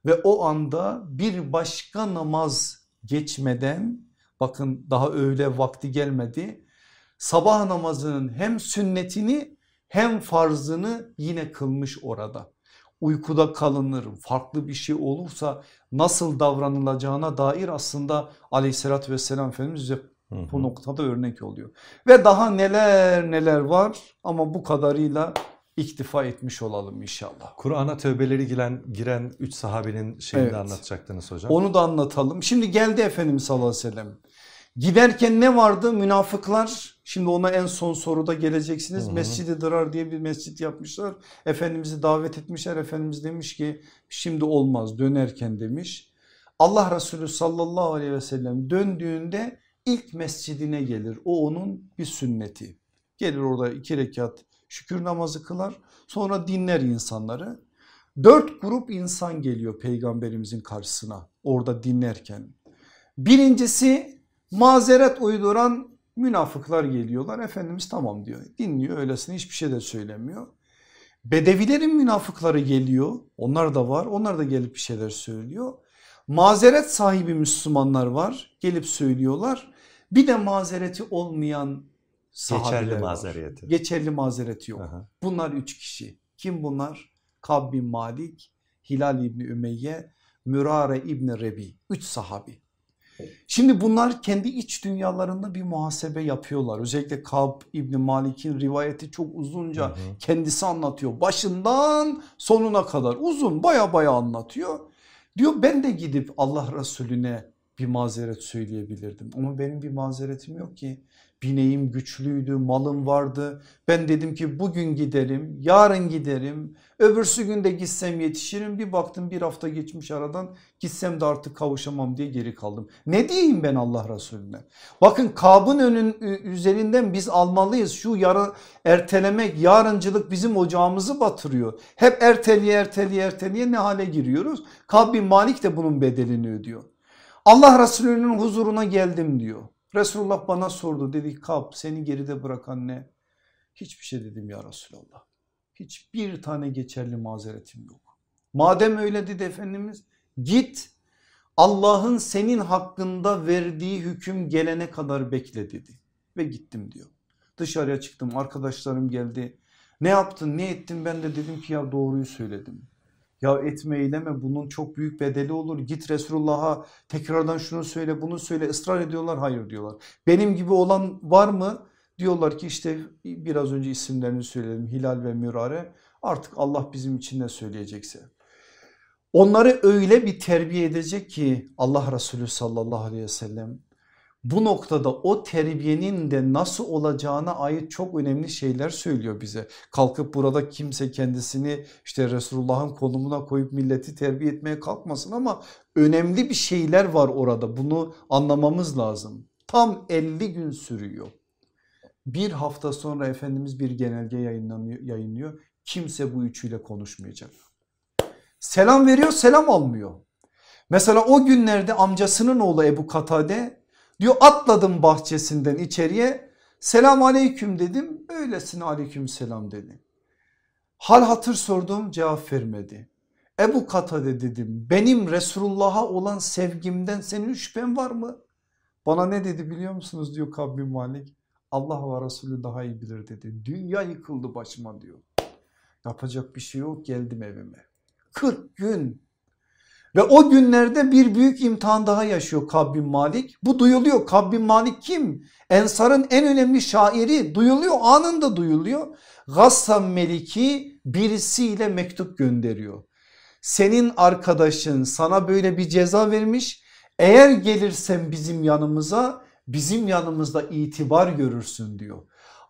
ve o anda bir başka namaz geçmeden bakın daha öğle vakti gelmedi. Sabah namazının hem sünnetini hem farzını yine kılmış orada. Uykuda kalınır farklı bir şey olursa nasıl davranılacağına dair aslında aleyhissalatü vesselam Efendimiz bize bu noktada örnek oluyor. Ve daha neler neler var ama bu kadarıyla iktifa etmiş olalım inşallah. Kur'an'a tövbeleri giren, giren üç sahabenin şeyini Evet. anlatacaktınız hocam. Onu da anlatalım. Şimdi geldi Efendimiz sallallahu aleyhi ve sellem. Giderken ne vardı? Münafıklar. Şimdi ona en son soruda geleceksiniz. Mescid-i Dırar diye bir mescit yapmışlar. Efendimiz'i davet etmişler. Efendimiz demiş ki şimdi olmaz dönerken demiş. Allah Resulü sallallahu aleyhi ve sellem döndüğünde ilk mescidine gelir. O onun bir sünneti. Gelir orada iki rekat şükür namazı kılar. Sonra dinler insanları. Dört grup insan geliyor peygamberimizin karşısına orada dinlerken. Birincisi mazeret uyduran münafıklar geliyorlar. Efendimiz tamam diyor dinliyor öylesine hiçbir şey de söylemiyor. Bedevilerin münafıkları geliyor onlar da var onlar da gelip bir şeyler söylüyor. Mazeret sahibi Müslümanlar var gelip söylüyorlar. Bir de mazereti olmayan sahabeler Geçerli var. mazereti. Geçerli mazereti yok. Aha. Bunlar üç kişi. Kim bunlar? Kab bin Malik, Hilal İbni Ümeyye, Mürare İbni Rebi. Üç sahabi. Şimdi bunlar kendi iç dünyalarında bir muhasebe yapıyorlar. Özellikle Kab İbni Malik'in rivayeti çok uzunca Hı hı. kendisi anlatıyor. Başından sonuna kadar uzun baya baya anlatıyor. Diyor ben de gidip Allah Resulüne bir mazeret söyleyebilirdim. Ama benim bir mazeretim yok ki. Bineğim güçlüydü, malım vardı. Ben dedim ki bugün giderim, yarın giderim, öbürsü gün de gitsem yetişirim. Bir baktım bir hafta geçmiş aradan gitsem de artık kavuşamam diye geri kaldım. Ne diyeyim ben Allah Resulüne? Bakın kabın önün üzerinden biz almalıyız. Şu yarı ertelemek, yarıncılık bizim ocağımızı batırıyor. Hep erteliye erteliye erteliye ne hale giriyoruz? Kab bin Malik de bunun bedelini ödüyor. Allah Resulü'nün huzuruna geldim diyor. Resulullah bana sordu dedi Kab seni geride bırakan ne? Hiçbir şey dedim ya Resulallah. Hiçbir tane geçerli mazeretim yok. Madem öyle dedi Efendimiz git Allah'ın senin hakkında verdiği hüküm gelene kadar bekle dedi. Ve gittim diyor. Dışarıya çıktım arkadaşlarım geldi. Ne yaptın ne ettin ben de dedim ki ya doğruyu söyledim. Ya etme eyleme bunun çok büyük bedeli olur. Git Resulullah'a tekrardan şunu söyle bunu söyle ısrar ediyorlar. Hayır diyorlar. Benim gibi olan var mı? Diyorlar ki işte biraz önce isimlerini söyledim Hilal ve Mürare artık Allah bizim için ne söyleyecekse. Onları öyle bir terbiye edecek ki Allah Resulü sallallahu aleyhi ve sellem bu noktada o terbiyenin de nasıl olacağına ait çok önemli şeyler söylüyor bize. Kalkıp burada kimse kendisini işte Resulullah'ın konumuna koyup milleti terbiye etmeye kalkmasın ama önemli bir şeyler var orada bunu anlamamız lazım. Tam 50 gün sürüyor. Bir hafta sonra Efendimiz bir genelge yayınlanıyor, yayınlıyor. Kimse bu üçüyle konuşmayacak. Selam veriyor selam almıyor. Mesela o günlerde amcasının oğlu Ebu Katade diyor atladım bahçesinden içeriye selam aleyküm dedim öylesine aleyküm selam dedi. Hal hatır sordum cevap vermedi. Ebu Katade dedim benim Resulullah'a olan sevgimden senin şüphen var mı? Bana ne dedi biliyor musunuz diyor Kabbi Malik. Allah ve Resulü daha iyi bilir dedi. Dünya yıkıldı başıma diyor. Yapacak bir şey yok geldim evime. 40 gün ve o günlerde bir büyük imtihan daha yaşıyor Kab bin Malik. Bu duyuluyor. Kab bin Malik kim? Ensar'ın en önemli şairi duyuluyor anında duyuluyor. Gassam Meliki birisiyle mektup gönderiyor. Senin arkadaşın sana böyle bir ceza vermiş. Eğer gelirsen bizim yanımıza bizim yanımızda itibar görürsün diyor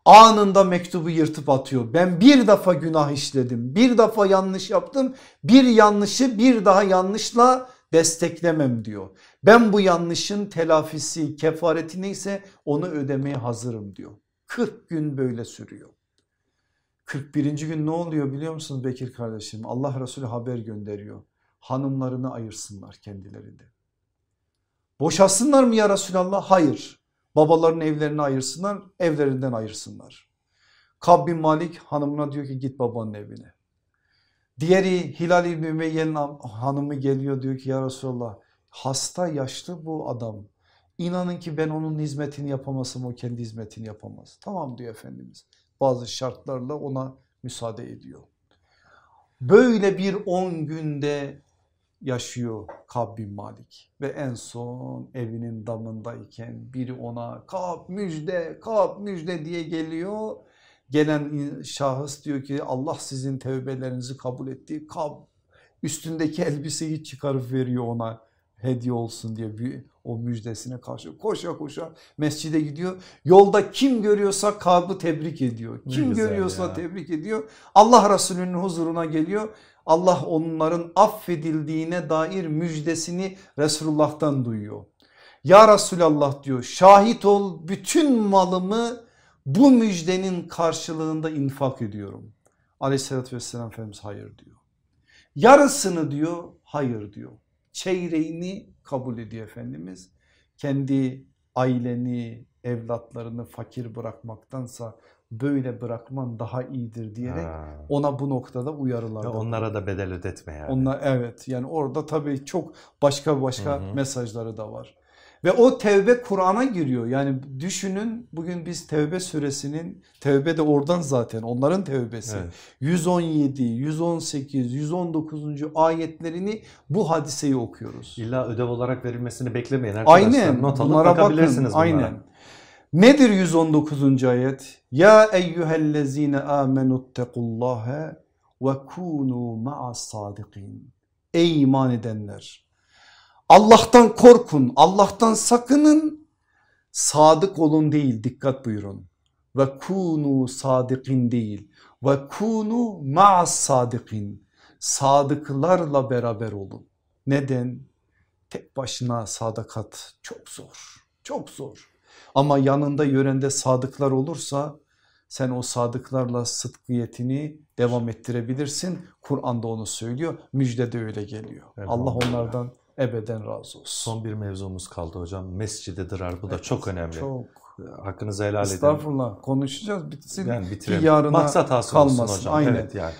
anında mektubu yırtıp atıyor. Ben bir defa günah işledim bir defa yanlış yaptım bir yanlışı bir daha yanlışla desteklemem diyor. Ben bu yanlışın telafisi kefareti neyse onu ödemeye hazırım diyor. 40 gün böyle sürüyor. 41. gün ne oluyor biliyor musunuz Bekir kardeşim? Allah Resulü haber gönderiyor. Hanımlarını ayırsınlar kendilerinde. Boşasınlar mı ya Resulallah? Hayır. Babaların evlerini ayırsınlar, evlerinden ayırsınlar. Kab Malik hanımına diyor ki git babanın evine. Diğeri Hilal İbni Ümeyye'nin hanımı geliyor diyor ki ya Resulallah hasta yaşlı bu adam. İnanın ki ben onun hizmetini yapamazsam o kendi hizmetini yapamaz. Tamam diyor Efendimiz bazı şartlarla ona müsaade ediyor. Böyle bir 10 günde yaşıyor Kab bin Malik ve en son evinin damındayken biri ona Kab müjde Kab müjde diye geliyor. Gelen şahıs diyor ki Allah sizin tevbelerinizi kabul etti. Kab üstündeki elbiseyi çıkarıp veriyor ona hediye olsun diye bir, o müjdesine karşı koşa koşa mescide gidiyor. Yolda kim görüyorsa Kab'ı tebrik ediyor. Kim görüyorsa ya. tebrik ediyor. Allah Resulü'nün huzuruna geliyor. Allah onların affedildiğine dair müjdesini Resulullah'tan duyuyor. Ya Resulallah diyor şahit ol bütün malımı bu müjdenin karşılığında infak ediyorum. Aleyhissalatü vesselam Efendimiz hayır diyor. Yarısını diyor hayır diyor. Çeyreğini kabul ediyor Efendimiz. Kendi aileni, evlatlarını fakir bırakmaktansa böyle bırakman daha iyidir diyerek ha. ona bu noktada uyarılar. Onlara da bedel ödetme yani. Onlar, evet yani orada tabii çok başka başka hı hı. mesajları da var. Ve o tevbe Kur'an'a giriyor. Yani düşünün bugün biz tevbe suresinin tevbe de oradan zaten onların tevbesi. Evet. 117, 118, 119. ayetlerini bu hadiseyi okuyoruz. İlla ödev olarak verilmesini beklemeyin arkadaşlar. Aynen. Not alıp bunlara bakabilirsiniz bakın. Bunlara. Aynen. Nedir 119. ayet? Ya eyyühellezine amenuttekullaha ve kunu ma'as sadikin. Ey iman edenler Allah'tan korkun Allah'tan sakının sadık olun değil dikkat buyurun. Ve kunu sadikin değil ve kunu ma'as sadikin sadıklarla beraber olun. Neden? Tek başına sadakat çok zor çok zor. Ama yanında yörende sadıklar olursa sen o sadıklarla sıdkiyetini devam ettirebilirsin. Kur'an'da onu söylüyor. Müjde de öyle geliyor. Evet, Allah onlardan ebeden razı olsun. Son bir mevzumuz kaldı hocam. Mescid-i Dırar bu da evet, çok önemli. Çok. Hakkınızı helal edin. Estağfurullah konuşacağız bitsin. Yani bitirelim. Yarına Maksat kalmasın hocam. Aynen. Evet yani.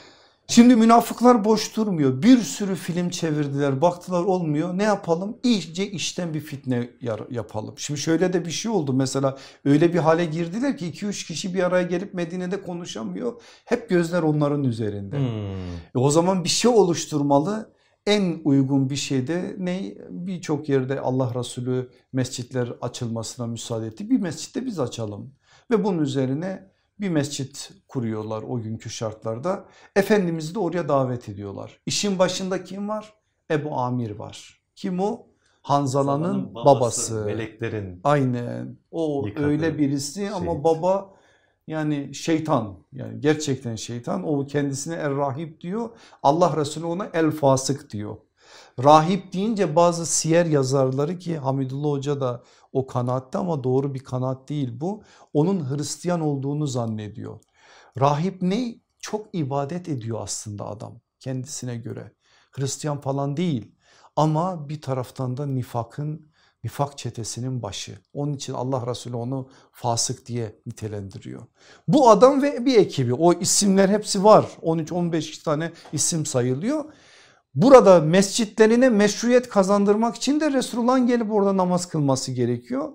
Şimdi münafıklar boş durmuyor. Bir sürü film çevirdiler baktılar olmuyor. Ne yapalım? İyice işten bir fitne yapalım. Şimdi şöyle de bir şey oldu mesela öyle bir hale girdiler ki 2-3 kişi bir araya gelip Medine'de konuşamıyor. Hep gözler onların üzerinde. Hmm. E o zaman bir şey oluşturmalı. En uygun bir şey de ne? Birçok yerde Allah Resulü mescitler açılmasına müsaade etti. Bir mescitte biz açalım ve bunun üzerine bir mescit kuruyorlar o günkü şartlarda. Efendimiz'i de oraya davet ediyorlar. İşin başında kim var? Ebu Amir var. Kim o? Hanzala'nın babası, babası. Meleklerin. Aynen. O yıkadı. öyle birisi Şehit. ama baba yani şeytan yani gerçekten şeytan o kendisine el rahip diyor. Allah Resulü ona el fasık diyor. Rahip deyince bazı siyer yazarları ki Hamidullah Hoca da o kanaatte ama doğru bir kanaat değil bu. Onun Hristiyan olduğunu zannediyor. Rahip ne? Çok ibadet ediyor aslında adam kendisine göre. Hristiyan falan değil ama bir taraftan da nifakın nifak çetesinin başı. Onun için Allah Resulü onu fasık diye nitelendiriyor. Bu adam ve bir ekibi o isimler hepsi var 13-15 tane isim sayılıyor. Burada mescitlerine meşruiyet kazandırmak için de Resulullah'ın gelip orada namaz kılması gerekiyor.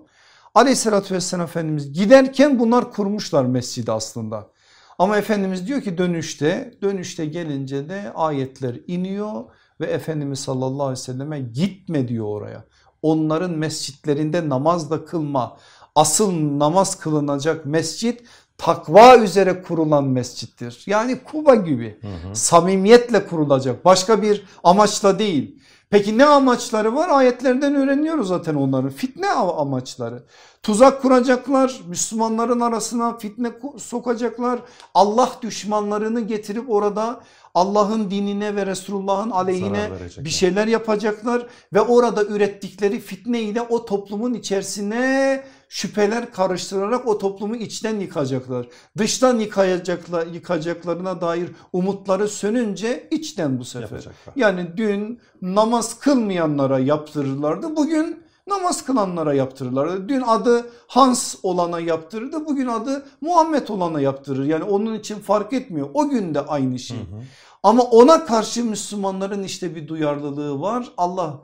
Aleyhissalatü vesselam Efendimiz giderken bunlar kurmuşlar mescidi aslında. Ama Efendimiz diyor ki dönüşte dönüşte gelince de ayetler iniyor ve Efendimiz sallallahu aleyhi ve selleme gitme diyor oraya. Onların mescitlerinde namaz da kılma. Asıl namaz kılınacak mescit takva üzere kurulan mescittir. Yani Kuba gibi hı hı. samimiyetle kurulacak başka bir amaçla değil. Peki ne amaçları var? Ayetlerden öğreniyoruz zaten onların fitne amaçları. Tuzak kuracaklar, Müslümanların arasına fitne sokacaklar. Allah düşmanlarını getirip orada Allah'ın dinine ve Resulullah'ın aleyhine bir şeyler yapacaklar. Ve orada ürettikleri fitne ile o toplumun içerisine şüpheler karıştırarak o toplumu içten yıkacaklar. Dıştan yıkayacaklar, yıkacaklarına dair umutları sönünce içten bu sefer. Yapacaklar. Yani dün namaz kılmayanlara yaptırırlardı. Bugün namaz kılanlara yaptırırlar. Dün adı Hans olana yaptırırdı bugün adı Muhammed olana yaptırır. Yani onun için fark etmiyor o gün de aynı şey. Hı hı. Ama ona karşı Müslümanların işte bir duyarlılığı var. Allah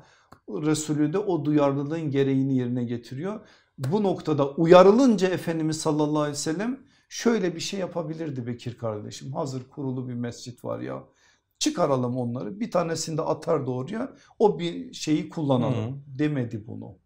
Resulü de o duyarlılığın gereğini yerine getiriyor. Bu noktada uyarılınca Efendimiz sallallahu aleyhi ve sellem şöyle bir şey yapabilirdi Bekir kardeşim. Hazır kurulu bir mescit var ya çıkaralım onları bir tanesini de atar doğruya o bir şeyi kullanalım Hı. demedi bunu.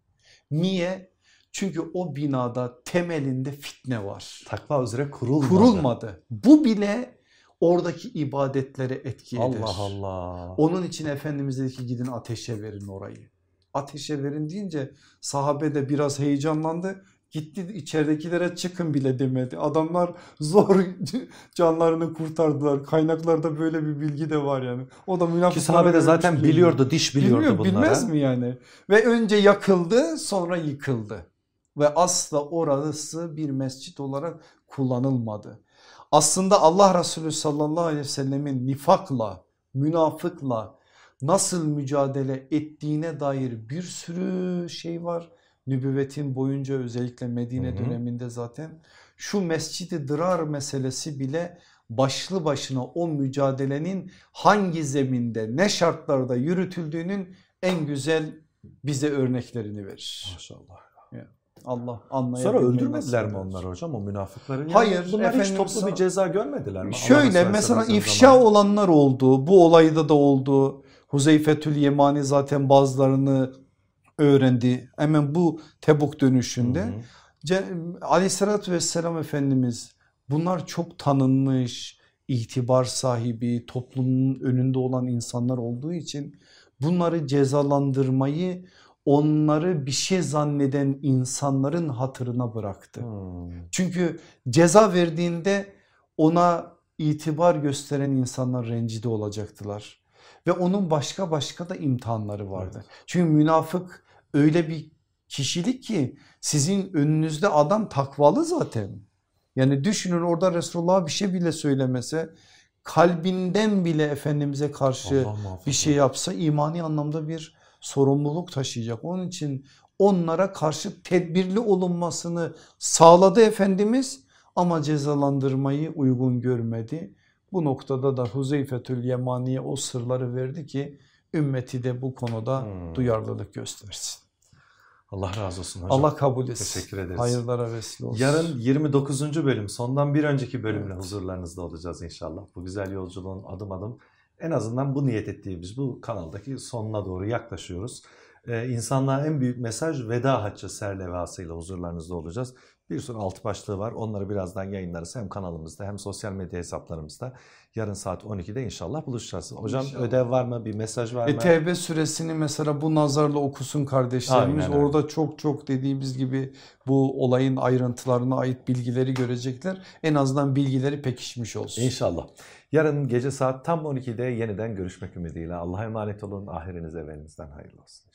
Niye? Çünkü o binada temelinde fitne var. Takva üzere kurulmadı. Kurulmadı. Bu bile oradaki ibadetlere etki eder. Allah Allah. Onun için Efendimiz dedi ki gidin ateşe verin orayı. Ateşe verin deyince sahabe de biraz heyecanlandı. Gitti içeridekilere çıkın bile demedi. Adamlar *laughs* zor canlarını kurtardılar. Kaynaklarda böyle bir bilgi de var yani. O da münafıklar. Ki sahabe de zaten biliyordu, diş biliyordu Bilmiyor, bunlara. Bilmez mi yani? Ve önce yakıldı sonra yıkıldı. Ve asla orası bir mescit olarak kullanılmadı. Aslında Allah Resulü sallallahu aleyhi ve sellemin nifakla, münafıkla nasıl mücadele ettiğine dair bir sürü şey var nübüvvetin boyunca özellikle Medine hı hı. döneminde zaten şu mescidi dırar meselesi bile başlı başına o mücadelenin hangi zeminde ne şartlarda yürütüldüğünün en güzel bize örneklerini verir. Maşallah. Allah anlayabilmeyi Sonra öldürmediler mi onları hocam o münafıkları? Yani Hayır. Bunlar hiç toplu bir ceza görmediler mi? Şöyle mesela ifşa zaman. olanlar oldu. Bu olayda da oldu. Huzeyfetül Yemani zaten bazılarını öğrendi. Hemen bu Tebuk dönüşünde. Hı hı. Aleyhissalatü vesselam Efendimiz bunlar çok tanınmış, itibar sahibi, toplumun önünde olan insanlar olduğu için bunları cezalandırmayı onları bir şey zanneden insanların hatırına bıraktı. Hmm. Çünkü ceza verdiğinde ona itibar gösteren insanlar rencide olacaktılar. Ve onun başka başka da imtihanları vardı. Evet. Çünkü münafık öyle bir kişilik ki sizin önünüzde adam takvalı zaten. Yani düşünün orada Resulullah'a bir şey bile söylemese kalbinden bile Efendimiz'e karşı bir şey yapsa imani anlamda bir sorumluluk taşıyacak. Onun için onlara karşı tedbirli olunmasını sağladı Efendimiz ama cezalandırmayı uygun görmedi. Bu noktada da Huzeyfetül Yemani'ye o sırları verdi ki ümmeti de bu konuda hmm. duyarlılık göstersin. Allah razı olsun hocam. Allah kabul etsin. Teşekkür ederiz. Hayırlara vesile olsun. Yarın 29. bölüm sondan bir önceki bölümle evet. huzurlarınızda olacağız inşallah. Bu güzel yolculuğun adım adım en azından bu niyet ettiğimiz bu kanaldaki sonuna doğru yaklaşıyoruz. Ee, insanlığa en büyük mesaj veda haccı serlevhasıyla huzurlarınızda olacağız. Bir sürü altı başlığı var. Onları birazdan yayınlarız hem kanalımızda hem sosyal medya hesaplarımızda. Yarın saat 12'de inşallah buluşacağız. Hocam inşallah. ödev var mı? Bir mesaj var e, mı? Tevbe suresini mesela bu nazarla okusun kardeşlerimiz. Aynen, Orada çok çok dediğimiz gibi bu olayın ayrıntılarına ait bilgileri görecekler. En azından bilgileri pekişmiş olsun. İnşallah. Yarın gece saat tam 12'de yeniden görüşmek ümidiyle. Allah'a emanet olun. Ahiriniz evinizden hayırlı olsun.